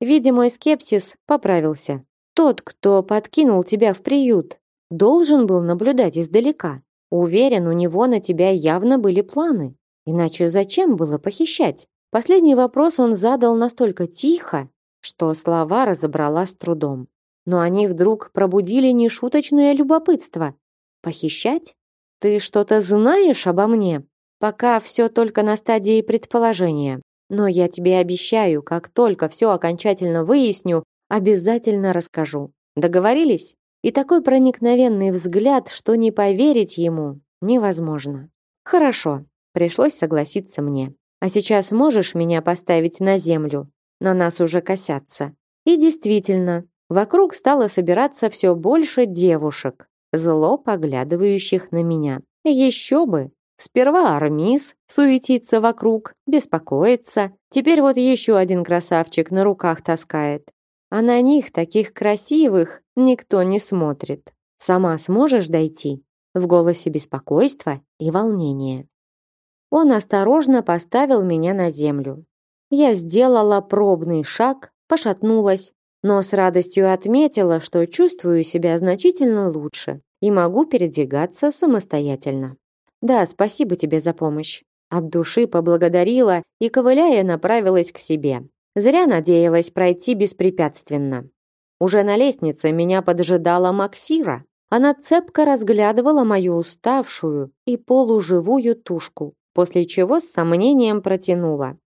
Видя мой скепсис, поправился. Тот, кто подкинул тебя в приют, должен был наблюдать издалека. Уверен, у него на тебя явно были планы. Иначе зачем было похищать? Последний вопрос он задал настолько тихо, что слова разобрала с трудом. Но они вдруг пробудили нешуточное любопытство. Похищать? Ты что-то знаешь обо мне? Пока все только на стадии предположения. Но я тебе обещаю, как только все окончательно выясню, обязательно расскажу. Договорились? И такой проникновенный взгляд, что не поверить ему невозможно. Хорошо, пришлось согласиться мне. А сейчас можешь меня поставить на землю? На нас уже косятся. И действительно, вокруг стало собираться все больше девушек, зло поглядывающих на меня. Еще бы! Сперва Армис суетится вокруг, беспокоится. Теперь вот еще один красавчик на руках таскает. А на них, таких красивых, никто не смотрит. Сама сможешь дойти? В голосе беспокойство и волнение. Он осторожно поставил меня на землю. Я сделала пробный шаг, пошатнулась, но с радостью отметила, что чувствую себя значительно лучше и могу передвигаться самостоятельно. Да, спасибо тебе за помощь. От души поблагодарила и, ковыляя, направилась к себе. Зря надеялась пройти беспрепятственно. Уже на лестнице меня поджидала Максира. Она цепко разглядывала мою уставшую и полуживую тушку, после чего с сомнением протянула.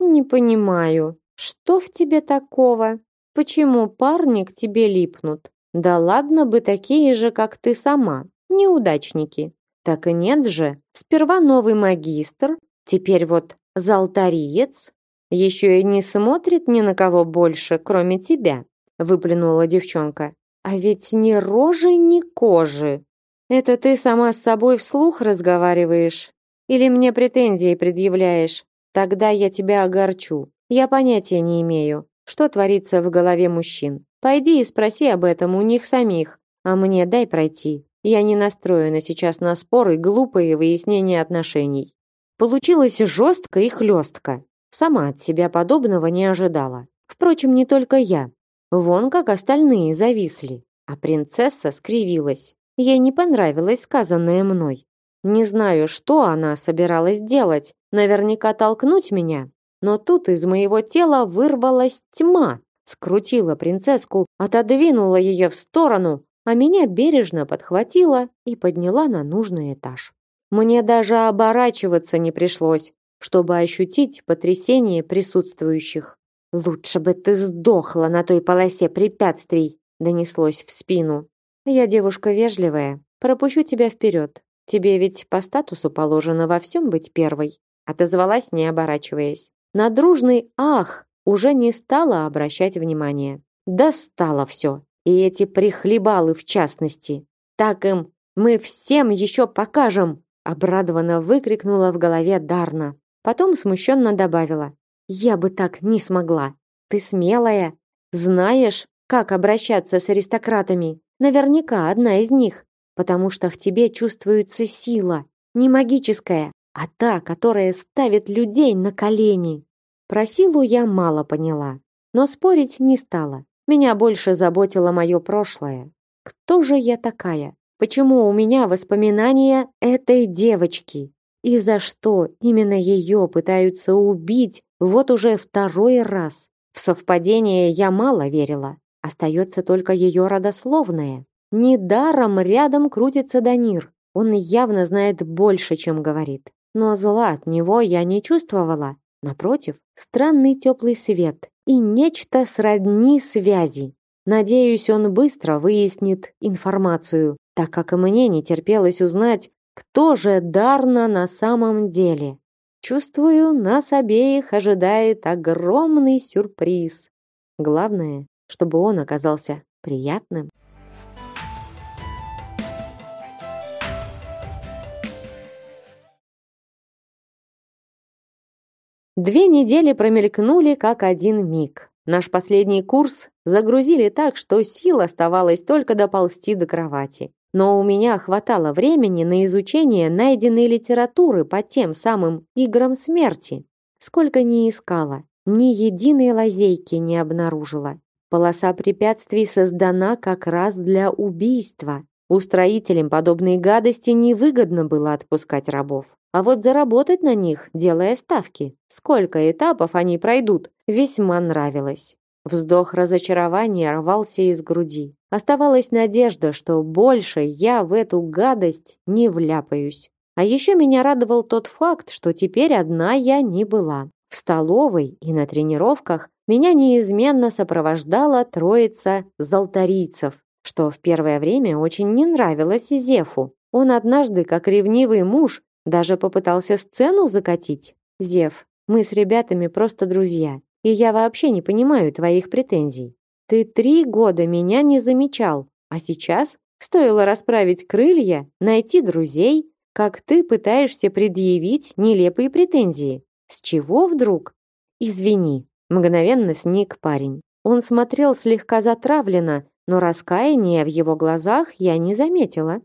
«Не понимаю, что в тебе такого? Почему парни к тебе липнут? Да ладно бы такие же, как ты сама, неудачники. Так и нет же. Сперва новый магистр, теперь вот золотариец, еще и не смотрит ни на кого больше, кроме тебя, выплюнула девчонка. А ведь ни рожи, ни кожи. Это ты сама с собой вслух разговариваешь или мне претензии предъявляешь? Тогда я тебя огорчу. Я понятия не имею, что творится в голове мужчин. Пойди и спроси об этом у них самих, а мне дай пройти. Я не настроена сейчас на споры и глупые выяснения отношений. Получилось жестко и хлестко. Сама от себя подобного не ожидала. Впрочем, не только я. Вон как остальные зависли. А принцесса скривилась. Ей не понравилось сказанное мной. Не знаю, что она собиралась делать. Наверняка толкнуть меня. Но тут из моего тела вырвалась тьма. Скрутила принцесску, отодвинула ее в сторону, а меня бережно подхватила и подняла на нужный этаж. Мне даже оборачиваться не пришлось, чтобы ощутить потрясение присутствующих. «Лучше бы ты сдохла на той полосе препятствий», донеслось в спину. «Я девушка вежливая, пропущу тебя вперед. Тебе ведь по статусу положено во всем быть первой», отозвалась, не оборачиваясь. На дружный «ах» уже не стала обращать внимания. Достало все. И эти прихлебалы в частности. Так им мы всем еще покажем, обрадованно выкрикнула в голове Дарна. Потом смущенно добавила: "Я бы так не смогла. Ты смелая, знаешь, как обращаться с аристократами. Наверняка одна из них, потому что в тебе чувствуется сила, не магическая, а та, которая ставит людей на колени". Про силу я мало поняла, но спорить не стала. Меня больше заботило мое прошлое. Кто же я такая? Почему у меня воспоминания этой девочки? И за что именно ее пытаются убить вот уже второй раз? В совпадение я мало верила. Остается только ее родословное. Недаром рядом крутится Данир. Он явно знает больше, чем говорит. Но зла от него я не чувствовала. Напротив, странный теплый свет и нечто сродни связи. Надеюсь, он быстро выяснит информацию, так как и мне не терпелось узнать, кто же Дарна на самом деле. Чувствую, нас обеих ожидает огромный сюрприз. Главное, чтобы он оказался приятным. Две недели промелькнули как один миг. Наш последний курс загрузили так, что сил оставалось только доползти до кровати. Но у меня хватало времени на изучение найденной литературы по тем самым играм смерти. Сколько ни искала, ни единой лазейки не обнаружила. Полоса препятствий создана как раз для убийства. Устроителям подобной гадости невыгодно было отпускать рабов. А вот заработать на них, делая ставки, сколько этапов они пройдут, весьма нравилось. Вздох разочарования рвался из груди. Оставалась надежда, что больше я в эту гадость не вляпаюсь. А еще меня радовал тот факт, что теперь одна я не была. В столовой и на тренировках меня неизменно сопровождала троица золотарийцев, что в первое время очень не нравилось Зефу. Он однажды, как ревнивый муж, даже попытался сцену закатить. Зев, мы с ребятами просто друзья, и я вообще не понимаю твоих претензий. Ты три года меня не замечал, а сейчас стоило расправить крылья, найти друзей, как ты пытаешься предъявить нелепые претензии. С чего вдруг? Извини, мгновенно сник парень. Он смотрел слегка затравленно, но раскаяния в его глазах я не заметила.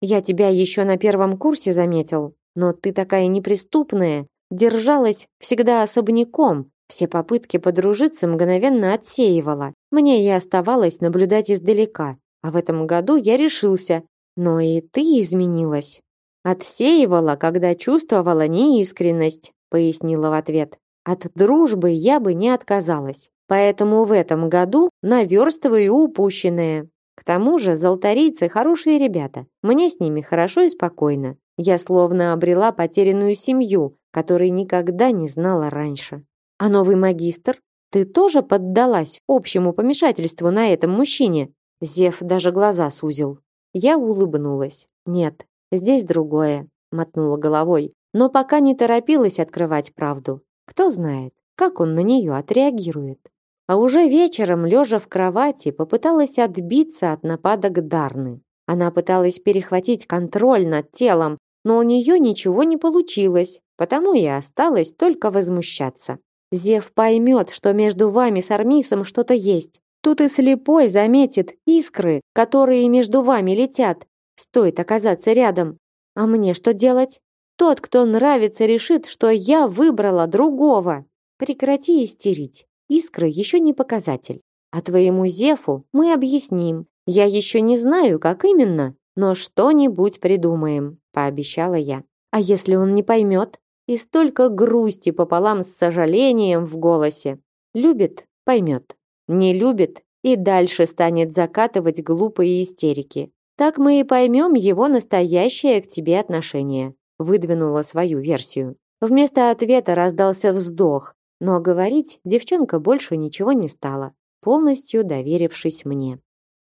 Я тебя еще на первом курсе заметил, но ты такая неприступная, держалась всегда особняком, все попытки подружиться мгновенно отсеивала. Мне и оставалось наблюдать издалека. А в этом году я решился. Но и ты изменилась. Отсеивала, когда чувствовала неискренность, пояснила в ответ. От дружбы я бы не отказалась. Поэтому в этом году наверстываю упущенное. К тому же золотарийцы хорошие ребята. Мне с ними хорошо и спокойно. Я словно обрела потерянную семью, которой никогда не знала раньше. А новый магистр? Ты тоже поддалась общему помешательству на этом мужчине? Зев даже глаза сузил. Я улыбнулась. Нет, здесь другое, мотнула головой, но пока не торопилась открывать правду. Кто знает, как он на нее отреагирует. А уже вечером, лежа в кровати, попыталась отбиться от нападок Дарны. Она пыталась перехватить контроль над телом, но у нее ничего не получилось, потому и осталось только возмущаться. Зев поймет, что между вами с Армисом что-то есть. Тут и слепой заметит искры, которые между вами летят. Стоит оказаться рядом. А мне что делать? Тот, кто нравится, решит, что я выбрала другого. Прекрати истерить. Искры еще не показатель. А твоему Зефу мы объясним. Я еще не знаю, как именно, но что-нибудь придумаем, пообещала я. А если он не поймет? И столько грусти пополам с сожалением в голосе. Любит поймет. Не любит и дальше станет закатывать глупые истерики. Так мы и поймем его настоящее к тебе отношение. Выдвинула свою версию. Вместо ответа раздался вздох, но говорить девчонка больше ничего не стала, полностью доверившись мне.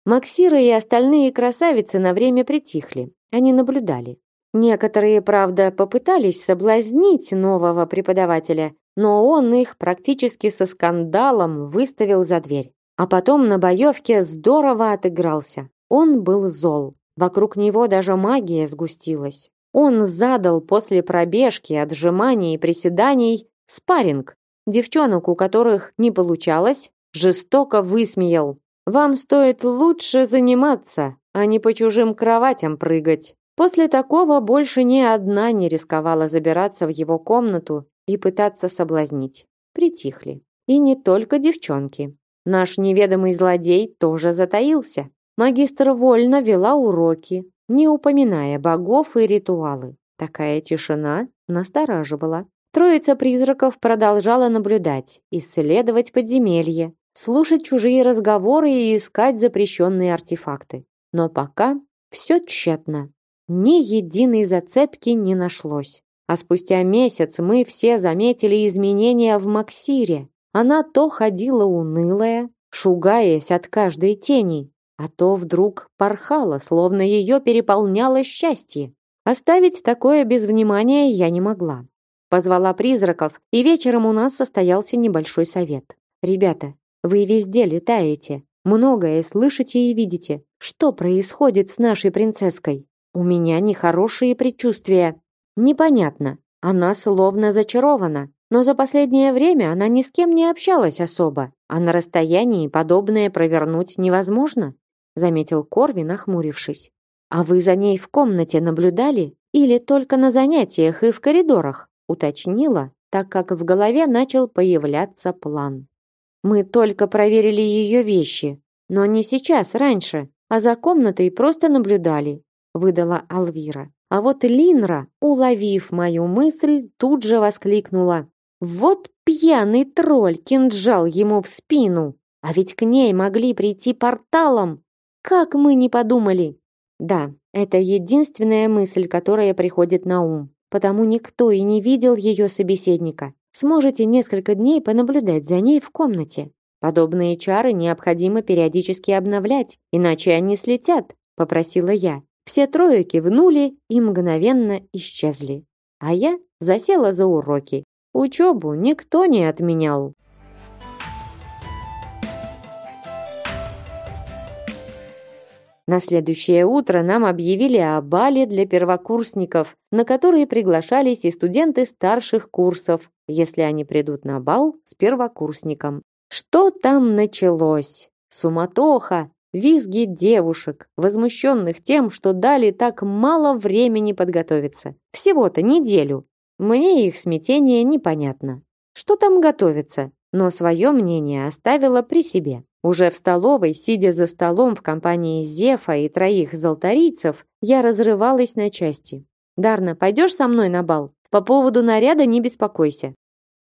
Максира и остальные красавицы на время притихли. Они наблюдали. Некоторые, правда, попытались соблазнить нового преподавателя, но он их практически со скандалом выставил за дверь. А потом на боевке здорово отыгрался. Он был зол. Вокруг него даже магия сгустилась. Он задал после пробежки, отжиманий и приседаний спарринг, Девчонок, у которых не получалось, жестоко высмеял. Вам стоит лучше заниматься, а не по чужим кроватям прыгать. После такого больше ни одна не рисковала забираться в его комнату и пытаться соблазнить. Притихли. И не только девчонки. Наш неведомый злодей тоже затаился. Магистр вольно вела уроки, не упоминая богов и ритуалы. Такая тишина настораживала. Троица призраков продолжала наблюдать, исследовать подземелье, слушать чужие разговоры и искать запрещенные артефакты. Но пока все тщетно. Ни единой зацепки не нашлось. А спустя месяц мы все заметили изменения в Максире. Она то ходила унылая, шугаясь от каждой тени, а то вдруг порхала, словно ее переполняло счастье. Оставить такое без внимания я не могла. Позвала призраков, и вечером у нас состоялся небольшой совет. «Ребята, вы везде летаете, многое слышите и видите. Что происходит с нашей принцесской? У меня нехорошие предчувствия. Непонятно. Она словно зачарована. Но за последнее время она ни с кем не общалась особо, а на расстоянии подобное провернуть невозможно, заметил Корви, нахмурившись. А вы за ней в комнате наблюдали или только на занятиях и в коридорах? Уточнила, так как в голове начал появляться план. Мы только проверили ее вещи, но не сейчас, раньше, а за комнатой просто наблюдали, выдала Алвира. А вот Линра, уловив мою мысль, тут же воскликнула: "Вот пьяный тролль кинжал ему в спину! А ведь к ней могли прийти порталом! Как мы не подумали!" Да, это единственная мысль, которая приходит на ум потому никто и не видел ее собеседника. Сможете несколько дней понаблюдать за ней в комнате. Подобные чары необходимо периодически обновлять, иначе они слетят, попросила я. Все трое кивнули и мгновенно исчезли. А я засела за уроки. Учебу никто не отменял. На следующее утро нам объявили о бале для первокурсников, на который приглашались и студенты старших курсов, если они придут на бал с первокурсником. Что там началось? Суматоха, визги девушек, возмущенных тем, что дали так мало времени подготовиться. Всего-то неделю. Мне их смятение непонятно. Что там готовится? Но свое мнение оставила при себе. Уже в столовой, сидя за столом в компании Зефа и троих золотарийцев, я разрывалась на части. «Дарна, пойдешь со мной на бал? По поводу наряда не беспокойся».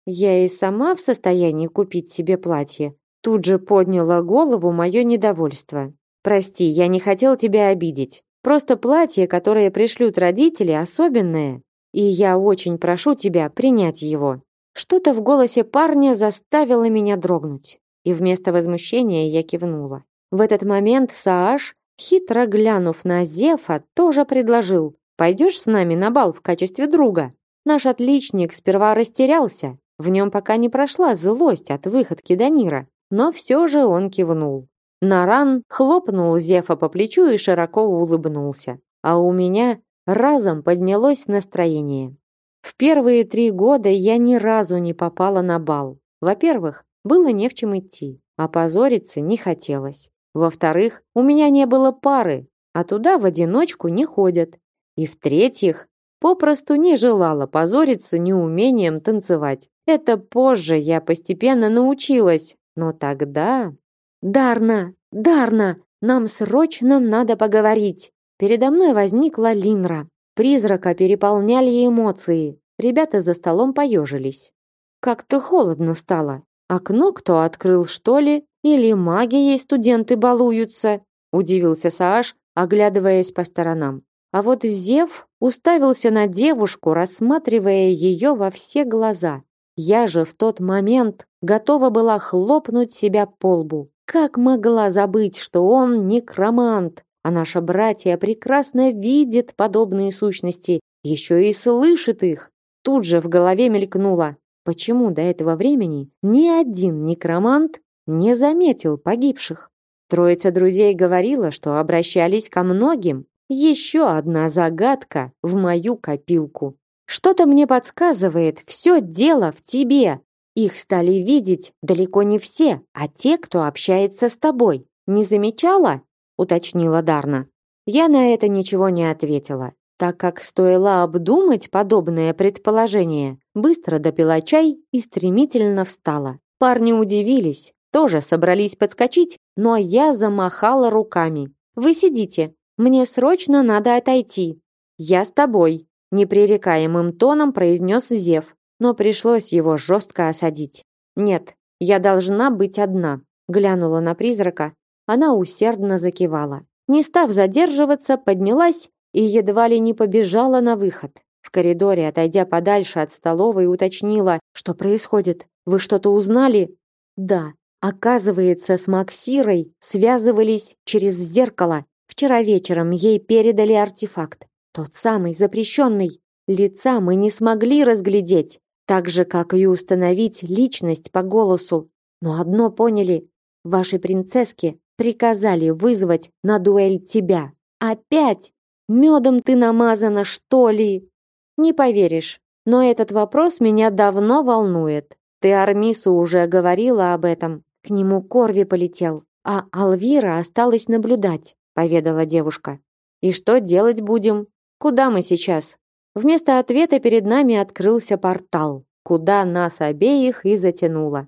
Я и сама в состоянии купить себе платье. Тут же подняла голову мое недовольство. «Прости, я не хотел тебя обидеть. Просто платье, которое пришлют родители, особенное, и я очень прошу тебя принять его». Что-то в голосе парня заставило меня дрогнуть и вместо возмущения я кивнула. В этот момент Сааш, хитро глянув на Зефа, тоже предложил «Пойдешь с нами на бал в качестве друга?» Наш отличник сперва растерялся, в нем пока не прошла злость от выходки Данира, но все же он кивнул. Наран хлопнул Зефа по плечу и широко улыбнулся, а у меня разом поднялось настроение. В первые три года я ни разу не попала на бал. Во-первых, было не в чем идти, а позориться не хотелось. Во-вторых, у меня не было пары, а туда в одиночку не ходят. И в-третьих, попросту не желала позориться неумением танцевать. Это позже я постепенно научилась, но тогда... «Дарна! Дарна! Нам срочно надо поговорить!» Передо мной возникла Линра. Призрака переполняли эмоции. Ребята за столом поежились. Как-то холодно стало. Окно кто открыл, что ли? Или магией студенты балуются? Удивился Сааш, оглядываясь по сторонам. А вот Зев уставился на девушку, рассматривая ее во все глаза. Я же в тот момент готова была хлопнуть себя по лбу. Как могла забыть, что он некромант, а наша братья прекрасно видит подобные сущности, еще и слышит их. Тут же в голове мелькнуло. Почему до этого времени ни один некромант не заметил погибших? Троица друзей говорила, что обращались ко многим. Еще одна загадка в мою копилку. Что-то мне подсказывает, все дело в тебе. Их стали видеть далеко не все, а те, кто общается с тобой. Не замечала? уточнила Дарна. Я на это ничего не ответила так как стоило обдумать подобное предположение, быстро допила чай и стремительно встала. Парни удивились, тоже собрались подскочить, но я замахала руками. «Вы сидите, мне срочно надо отойти». «Я с тобой», непререкаемым тоном произнес Зев, но пришлось его жестко осадить. Нет, я должна быть одна, глянула на призрака. Она усердно закивала. Не став задерживаться, поднялась и едва ли не побежала на выход. В коридоре, отойдя подальше от столовой, уточнила, что происходит. Вы что-то узнали? Да, оказывается, с Максирой связывались через зеркало. Вчера вечером ей передали артефакт. Тот самый запрещенный. Лица мы не смогли разглядеть, так же, как и установить личность по голосу. Но одно поняли. Вашей принцесске приказали вызвать на дуэль тебя. Опять? Медом ты намазана, что ли? Не поверишь, но этот вопрос меня давно волнует. Ты Армису уже говорила об этом. К нему Корви полетел, а Алвира осталась наблюдать, поведала девушка. И что делать будем? Куда мы сейчас? Вместо ответа перед нами открылся портал, куда нас обеих и затянуло.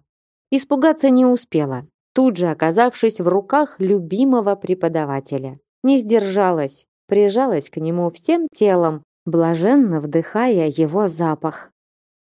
Испугаться не успела, тут же оказавшись в руках любимого преподавателя. Не сдержалась, прижалась к нему всем телом, блаженно вдыхая его запах.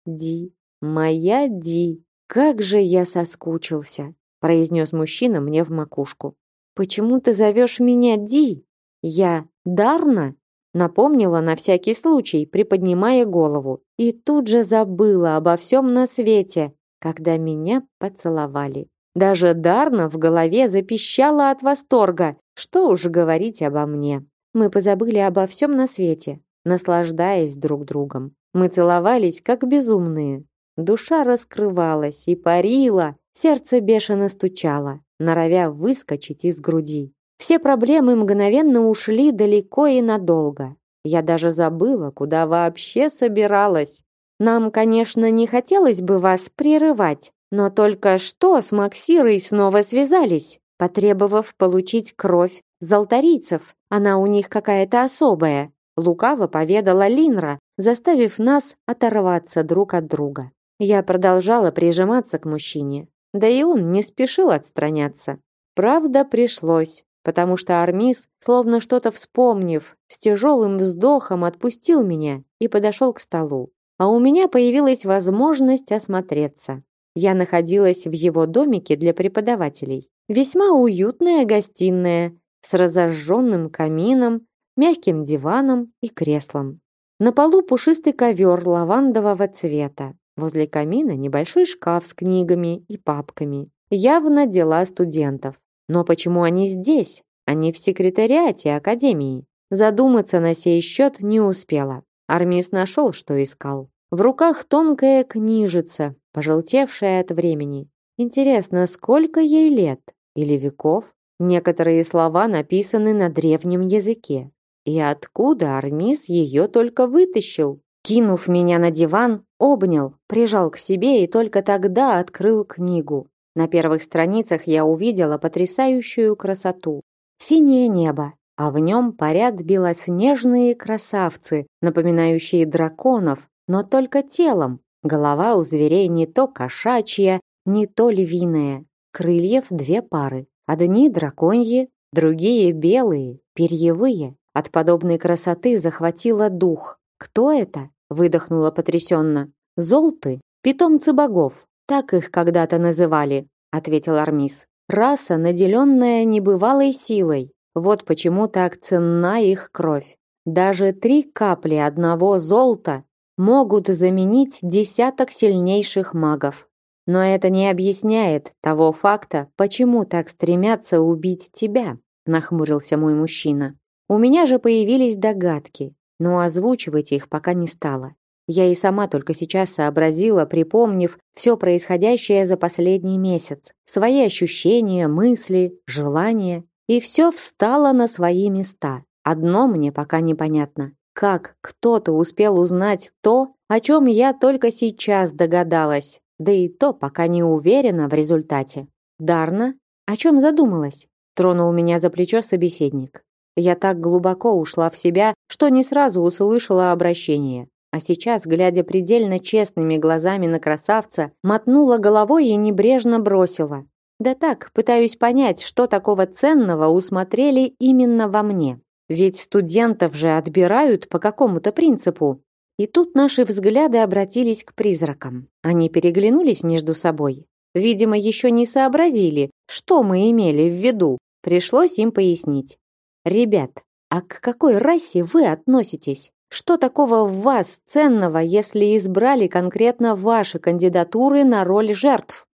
Ди, моя Ди, как же я соскучился, произнес мужчина мне в макушку. Почему ты зовешь меня Ди? Я Дарна? Напомнила на всякий случай, приподнимая голову, и тут же забыла обо всем на свете, когда меня поцеловали. Даже Дарна в голове запищала от восторга. Что уж говорить обо мне. Мы позабыли обо всем на свете, наслаждаясь друг другом. Мы целовались, как безумные. Душа раскрывалась и парила, сердце бешено стучало, норовя выскочить из груди. Все проблемы мгновенно ушли далеко и надолго. Я даже забыла, куда вообще собиралась. Нам, конечно, не хотелось бы вас прерывать, но только что с Максирой снова связались, потребовав получить кровь золотарийцев. Она у них какая-то особая, лукаво поведала Линра, заставив нас оторваться друг от друга. Я продолжала прижиматься к мужчине, да и он не спешил отстраняться. Правда, пришлось потому что Армис, словно что-то вспомнив, с тяжелым вздохом отпустил меня и подошел к столу. А у меня появилась возможность осмотреться. Я находилась в его домике для преподавателей. Весьма уютная гостиная с разожженным камином, мягким диваном и креслом. На полу пушистый ковер лавандового цвета. Возле камина небольшой шкаф с книгами и папками. Явно дела студентов. Но почему они здесь, не в секретариате академии? Задуматься на сей счет не успела. Армис нашел, что искал. В руках тонкая книжица, пожелтевшая от времени. Интересно, сколько ей лет? Или веков? Некоторые слова написаны на древнем языке. И откуда Армис ее только вытащил? Кинув меня на диван, обнял, прижал к себе и только тогда открыл книгу. На первых страницах я увидела потрясающую красоту. Синее небо, а в нем парят белоснежные красавцы, напоминающие драконов, но только телом. Голова у зверей не то кошачья, не то львиная. Крыльев две пары. Одни драконьи, другие белые, перьевые. От подобной красоты захватило дух. Кто это? выдохнула потрясенно. Золты, питомцы богов. Так их когда-то называли, ответил Армис. Раса, наделенная небывалой силой. Вот почему так ценна их кровь. Даже три капли одного золота могут заменить десяток сильнейших магов. Но это не объясняет того факта, почему так стремятся убить тебя, нахмурился мой мужчина. У меня же появились догадки, но озвучивать их пока не стала. Я и сама только сейчас сообразила, припомнив все происходящее за последний месяц. Свои ощущения, мысли, желания. И все встало на свои места. Одно мне пока непонятно. Как кто-то успел узнать то, о чем я только сейчас догадалась. Да и то пока не уверена в результате. Дарна? О чем задумалась? Тронул меня за плечо собеседник. Я так глубоко ушла в себя, что не сразу услышала обращение. А сейчас, глядя предельно честными глазами на красавца, мотнула головой и небрежно бросила. Да так, пытаюсь понять, что такого ценного усмотрели именно во мне. Ведь студентов же отбирают по какому-то принципу. И тут наши взгляды обратились к призракам. Они переглянулись между собой. Видимо, еще не сообразили, что мы имели в виду. Пришлось им пояснить. Ребят, а к какой расе вы относитесь? Что такого в вас ценного, если избрали конкретно ваши кандидатуры на роль жертв?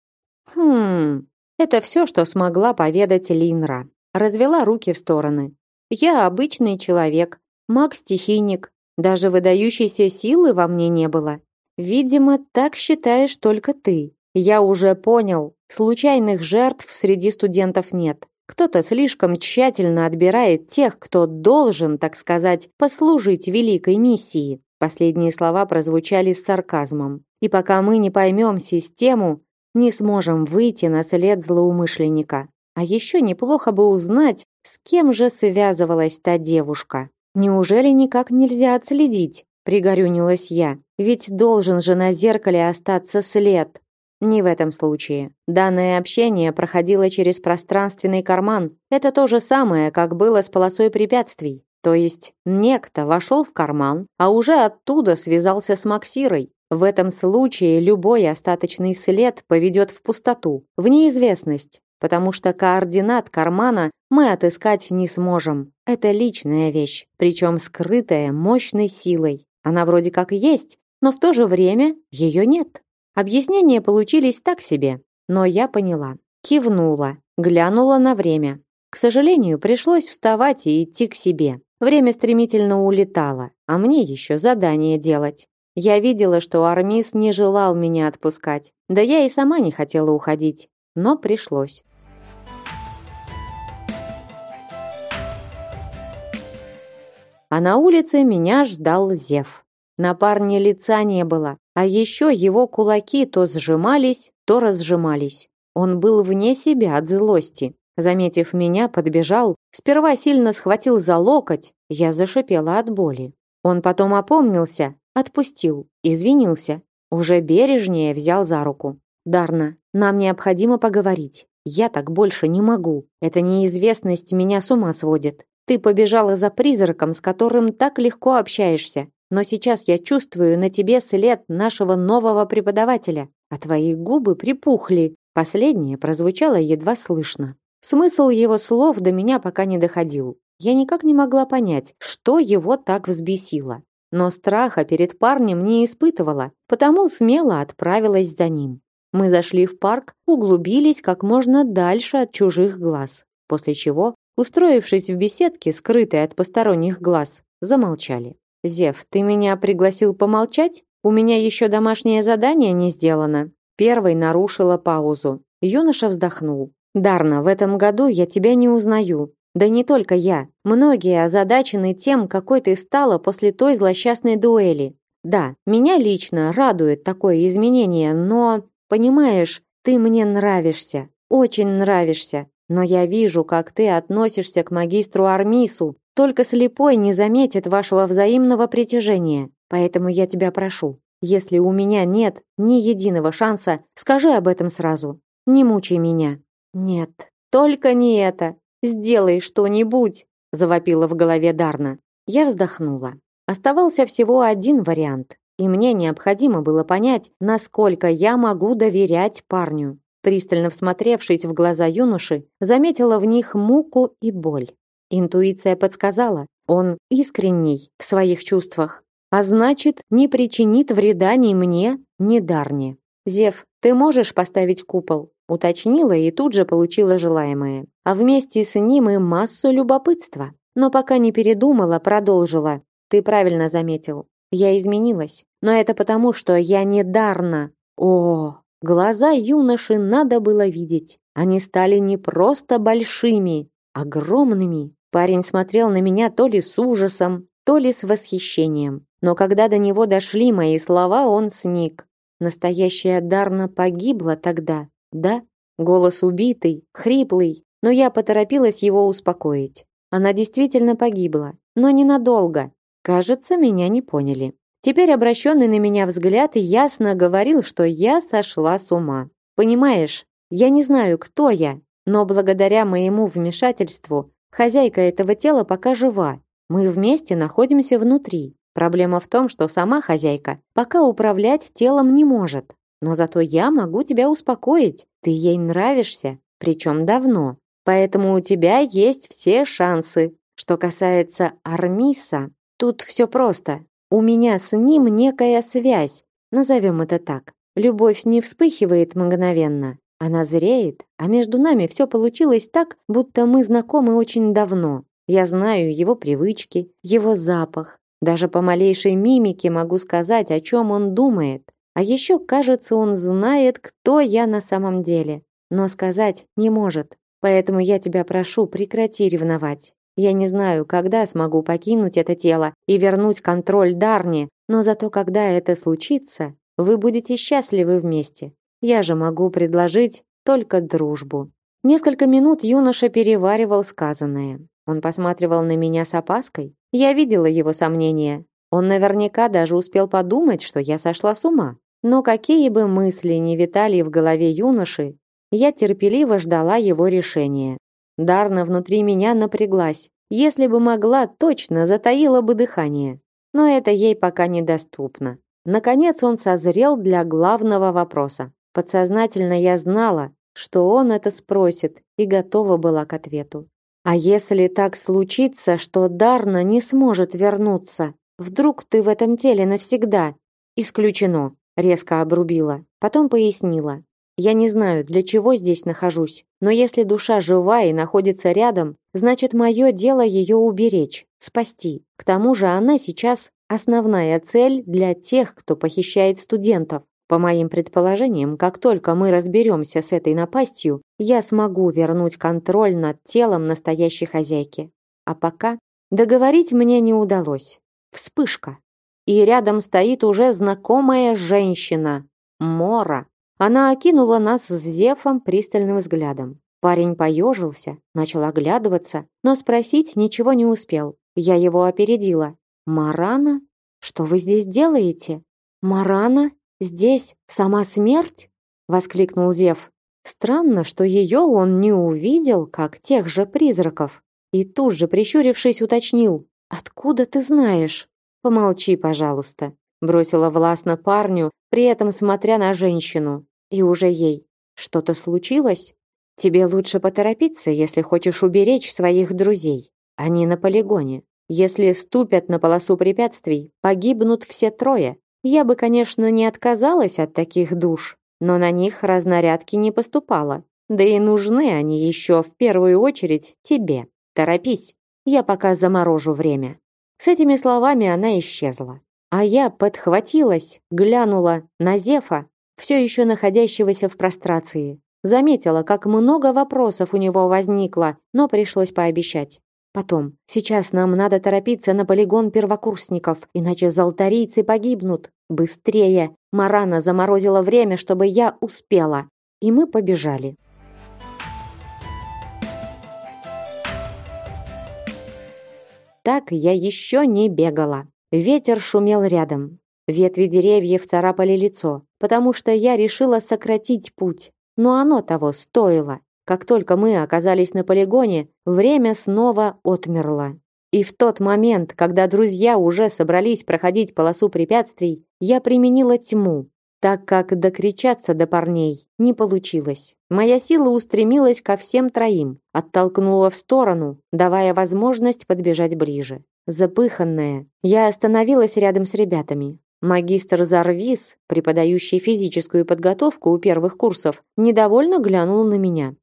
Хм, это все, что смогла поведать Линра. Развела руки в стороны. Я обычный человек, маг-стихийник, даже выдающейся силы во мне не было. Видимо, так считаешь только ты. Я уже понял, случайных жертв среди студентов нет. Кто-то слишком тщательно отбирает тех, кто должен, так сказать, послужить великой миссии. Последние слова прозвучали с сарказмом. И пока мы не поймем систему, не сможем выйти на след злоумышленника. А еще неплохо бы узнать, с кем же связывалась та девушка. Неужели никак нельзя отследить? Пригорюнилась я. Ведь должен же на зеркале остаться след. Не в этом случае. Данное общение проходило через пространственный карман. Это то же самое, как было с полосой препятствий. То есть некто вошел в карман, а уже оттуда связался с Максирой. В этом случае любой остаточный след поведет в пустоту, в неизвестность, потому что координат кармана мы отыскать не сможем. Это личная вещь, причем скрытая мощной силой. Она вроде как есть, но в то же время ее нет. Объяснения получились так себе, но я поняла. Кивнула, глянула на время. К сожалению, пришлось вставать и идти к себе. Время стремительно улетало, а мне еще задание делать. Я видела, что Армис не желал меня отпускать. Да я и сама не хотела уходить, но пришлось. а на улице меня ждал Зев. На парне лица не было, а еще его кулаки то сжимались, то разжимались. Он был вне себя от злости. Заметив меня, подбежал, сперва сильно схватил за локоть, я зашипела от боли. Он потом опомнился, отпустил, извинился, уже бережнее взял за руку. «Дарна, нам необходимо поговорить. Я так больше не могу. Эта неизвестность меня с ума сводит. Ты побежала за призраком, с которым так легко общаешься. Но сейчас я чувствую на тебе след нашего нового преподавателя, а твои губы припухли. Последнее прозвучало едва слышно. Смысл его слов до меня пока не доходил. Я никак не могла понять, что его так взбесило. Но страха перед парнем не испытывала, потому смело отправилась за ним. Мы зашли в парк, углубились как можно дальше от чужих глаз, после чего устроившись в беседке, скрытой от посторонних глаз, замолчали. «Зев, ты меня пригласил помолчать? У меня еще домашнее задание не сделано». Первой нарушила паузу. Юноша вздохнул. «Дарна, в этом году я тебя не узнаю. Да не только я. Многие озадачены тем, какой ты стала после той злосчастной дуэли. Да, меня лично радует такое изменение, но, понимаешь, ты мне нравишься, очень нравишься. Но я вижу, как ты относишься к магистру Армису. Только слепой не заметит вашего взаимного притяжения. Поэтому я тебя прошу, если у меня нет ни единого шанса, скажи об этом сразу. Не мучай меня. Нет, только не это. Сделай что-нибудь, завопила в голове Дарна. Я вздохнула. Оставался всего один вариант, и мне необходимо было понять, насколько я могу доверять парню. Пристально всмотревшись в глаза юноши, заметила в них муку и боль. Интуиция подсказала, он искренний в своих чувствах, а значит, не причинит вреда ни мне, ни Дарне. Зев, ты можешь поставить купол? уточнила и тут же получила желаемое. А вместе с ним и массу любопытства. Но пока не передумала, продолжила. Ты правильно заметил. Я изменилась, но это потому, что я не Дарна. О, Глаза юноши надо было видеть. Они стали не просто большими, огромными. Парень смотрел на меня то ли с ужасом, то ли с восхищением. Но когда до него дошли мои слова, он сник. Настоящая Дарна погибла тогда, да? Голос убитый, хриплый, но я поторопилась его успокоить. Она действительно погибла, но ненадолго. Кажется, меня не поняли. Теперь обращенный на меня взгляд ясно говорил, что я сошла с ума. Понимаешь, я не знаю, кто я, но благодаря моему вмешательству хозяйка этого тела пока жива, Мы вместе находимся внутри. Проблема в том, что сама хозяйка пока управлять телом не может. Но зато я могу тебя успокоить. Ты ей нравишься, причем давно. Поэтому у тебя есть все шансы. Что касается Армиса, тут все просто. У меня с ним некая связь, назовем это так. Любовь не вспыхивает мгновенно, она зреет, а между нами все получилось так, будто мы знакомы очень давно. Я знаю его привычки, его запах. Даже по малейшей мимике могу сказать, о чем он думает. А еще, кажется, он знает, кто я на самом деле. Но сказать не может. Поэтому я тебя прошу, прекрати ревновать. Я не знаю, когда смогу покинуть это тело и вернуть контроль Дарни, но зато когда это случится, вы будете счастливы вместе. Я же могу предложить только дружбу. Несколько минут юноша переваривал сказанное. Он посматривал на меня с опаской. Я видела его сомнения. Он наверняка даже успел подумать, что я сошла с ума. Но какие бы мысли ни витали в голове юноши, я терпеливо ждала его решения. Дарна внутри меня напряглась. Если бы могла, точно затаила бы дыхание. Но это ей пока недоступно. Наконец он созрел для главного вопроса. Подсознательно я знала, что он это спросит, и готова была к ответу. А если так случится, что Дарна не сможет вернуться? Вдруг ты в этом теле навсегда? Исключено, резко обрубила. Потом пояснила. Я не знаю, для чего здесь нахожусь, но если душа жива и находится рядом, значит, мое дело ее уберечь, спасти. К тому же она сейчас основная цель для тех, кто похищает студентов. По моим предположениям, как только мы разберемся с этой напастью, я смогу вернуть контроль над телом настоящей хозяйки. А пока договорить мне не удалось. Вспышка. И рядом стоит уже знакомая женщина. Мора. Она окинула нас с Зефом пристальным взглядом. Парень поежился, начал оглядываться, но спросить ничего не успел. Я его опередила. «Марана? Что вы здесь делаете?» «Марана? Здесь сама смерть?» воскликнул Зев. Странно, что ее он не увидел, как тех же призраков. И тут же, прищурившись, уточнил. «Откуда ты знаешь?» «Помолчи, пожалуйста», бросила властно парню, при этом смотря на женщину. И уже ей. «Что-то случилось? Тебе лучше поторопиться, если хочешь уберечь своих друзей. Они на полигоне. Если ступят на полосу препятствий, погибнут все трое. Я бы, конечно, не отказалась от таких душ, но на них разнарядки не поступало. Да и нужны они еще в первую очередь тебе. Торопись, я пока заморожу время. С этими словами она исчезла. А я подхватилась, глянула на Зефа, все еще находящегося в прострации. Заметила, как много вопросов у него возникло, но пришлось пообещать. Потом, сейчас нам надо торопиться на полигон первокурсников, иначе золотарийцы погибнут. Быстрее! Марана заморозила время, чтобы я успела. И мы побежали. Так я еще не бегала. Ветер шумел рядом. Ветви деревьев царапали лицо, потому что я решила сократить путь. Но оно того стоило. Как только мы оказались на полигоне, время снова отмерло. И в тот момент, когда друзья уже собрались проходить полосу препятствий, я применила тьму, так как докричаться до парней не получилось. Моя сила устремилась ко всем троим, оттолкнула в сторону, давая возможность подбежать ближе. Запыханная, я остановилась рядом с ребятами. Магистр Зарвис, преподающий физическую подготовку у первых курсов, недовольно глянул на меня.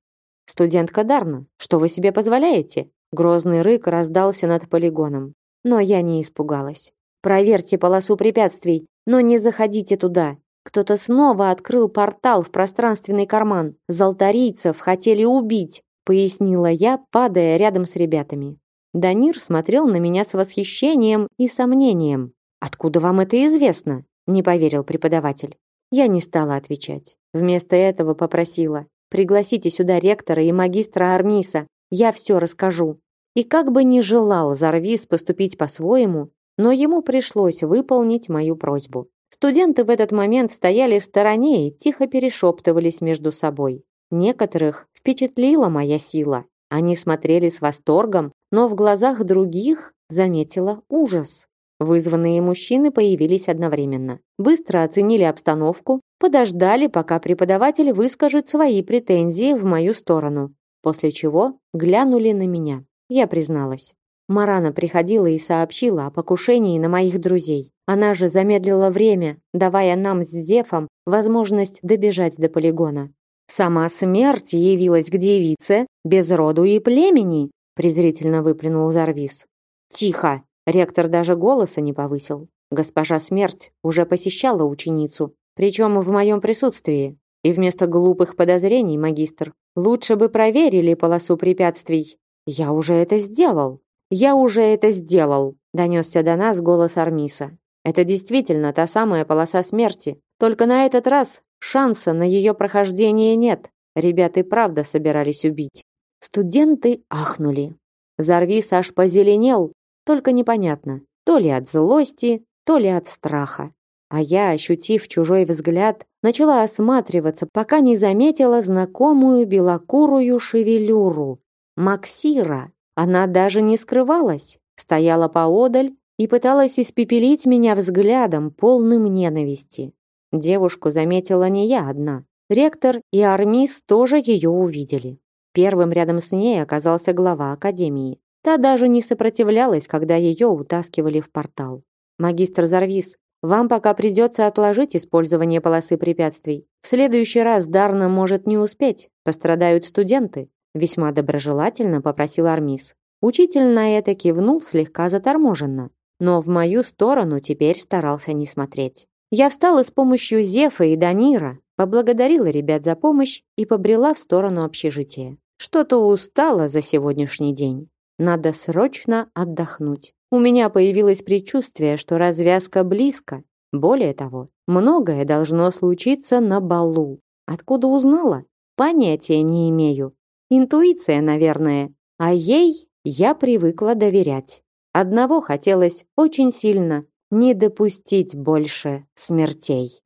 Студентка Дарна, что вы себе позволяете? Грозный рык раздался над полигоном. Но я не испугалась. Проверьте полосу препятствий, но не заходите туда. Кто-то снова открыл портал в пространственный карман. Золотарийцев хотели убить, пояснила я, падая рядом с ребятами. Данир смотрел на меня с восхищением и сомнением. Откуда вам это известно? не поверил преподаватель. Я не стала отвечать. Вместо этого попросила: Пригласите сюда ректора и магистра Армиса. Я все расскажу. И как бы ни желал Зарвис поступить по-своему, но ему пришлось выполнить мою просьбу. Студенты в этот момент стояли в стороне и тихо перешептывались между собой. Некоторых впечатлила моя сила. Они смотрели с восторгом, но в глазах других заметила ужас. Вызванные мужчины появились одновременно. Быстро оценили обстановку, подождали, пока преподаватель выскажет свои претензии в мою сторону, после чего глянули на меня. Я призналась. Марана приходила и сообщила о покушении на моих друзей. Она же замедлила время, давая нам с Зефом возможность добежать до полигона. Сама смерть явилась к девице без роду и племени, презрительно выплюнул Зарвис. Тихо, ректор даже голоса не повысил. Госпожа Смерть уже посещала ученицу, причем в моем присутствии. И вместо глупых подозрений, магистр, лучше бы проверили полосу препятствий. Я уже это сделал. Я уже это сделал, донесся до нас голос Армиса. Это действительно та самая полоса смерти, только на этот раз шанса на ее прохождение нет. Ребята и правда собирались убить. Студенты ахнули. Зарвис аж позеленел, только непонятно, то ли от злости, то ли от страха. А я, ощутив чужой взгляд, начала осматриваться, пока не заметила знакомую белокурую шевелюру. Максира. Она даже не скрывалась, стояла поодаль и пыталась испепелить меня взглядом, полным ненависти. Девушку заметила не я одна. Ректор и Армис тоже ее увидели. Первым рядом с ней оказался глава академии. Та даже не сопротивлялась, когда ее утаскивали в портал. Магистр Зарвис, вам пока придется отложить использование полосы препятствий. В следующий раз Дарна может не успеть, пострадают студенты. Весьма доброжелательно попросил Армис. Учитель на это кивнул слегка заторможенно, но в мою сторону теперь старался не смотреть. Я встала с помощью Зефа и Данира, поблагодарила ребят за помощь и побрела в сторону общежития. Что-то устала за сегодняшний день. Надо срочно отдохнуть. У меня появилось предчувствие, что развязка близко. Более того, многое должно случиться на балу. Откуда узнала? Понятия не имею. Интуиция, наверное. А ей я привыкла доверять. Одного хотелось очень сильно не допустить больше смертей.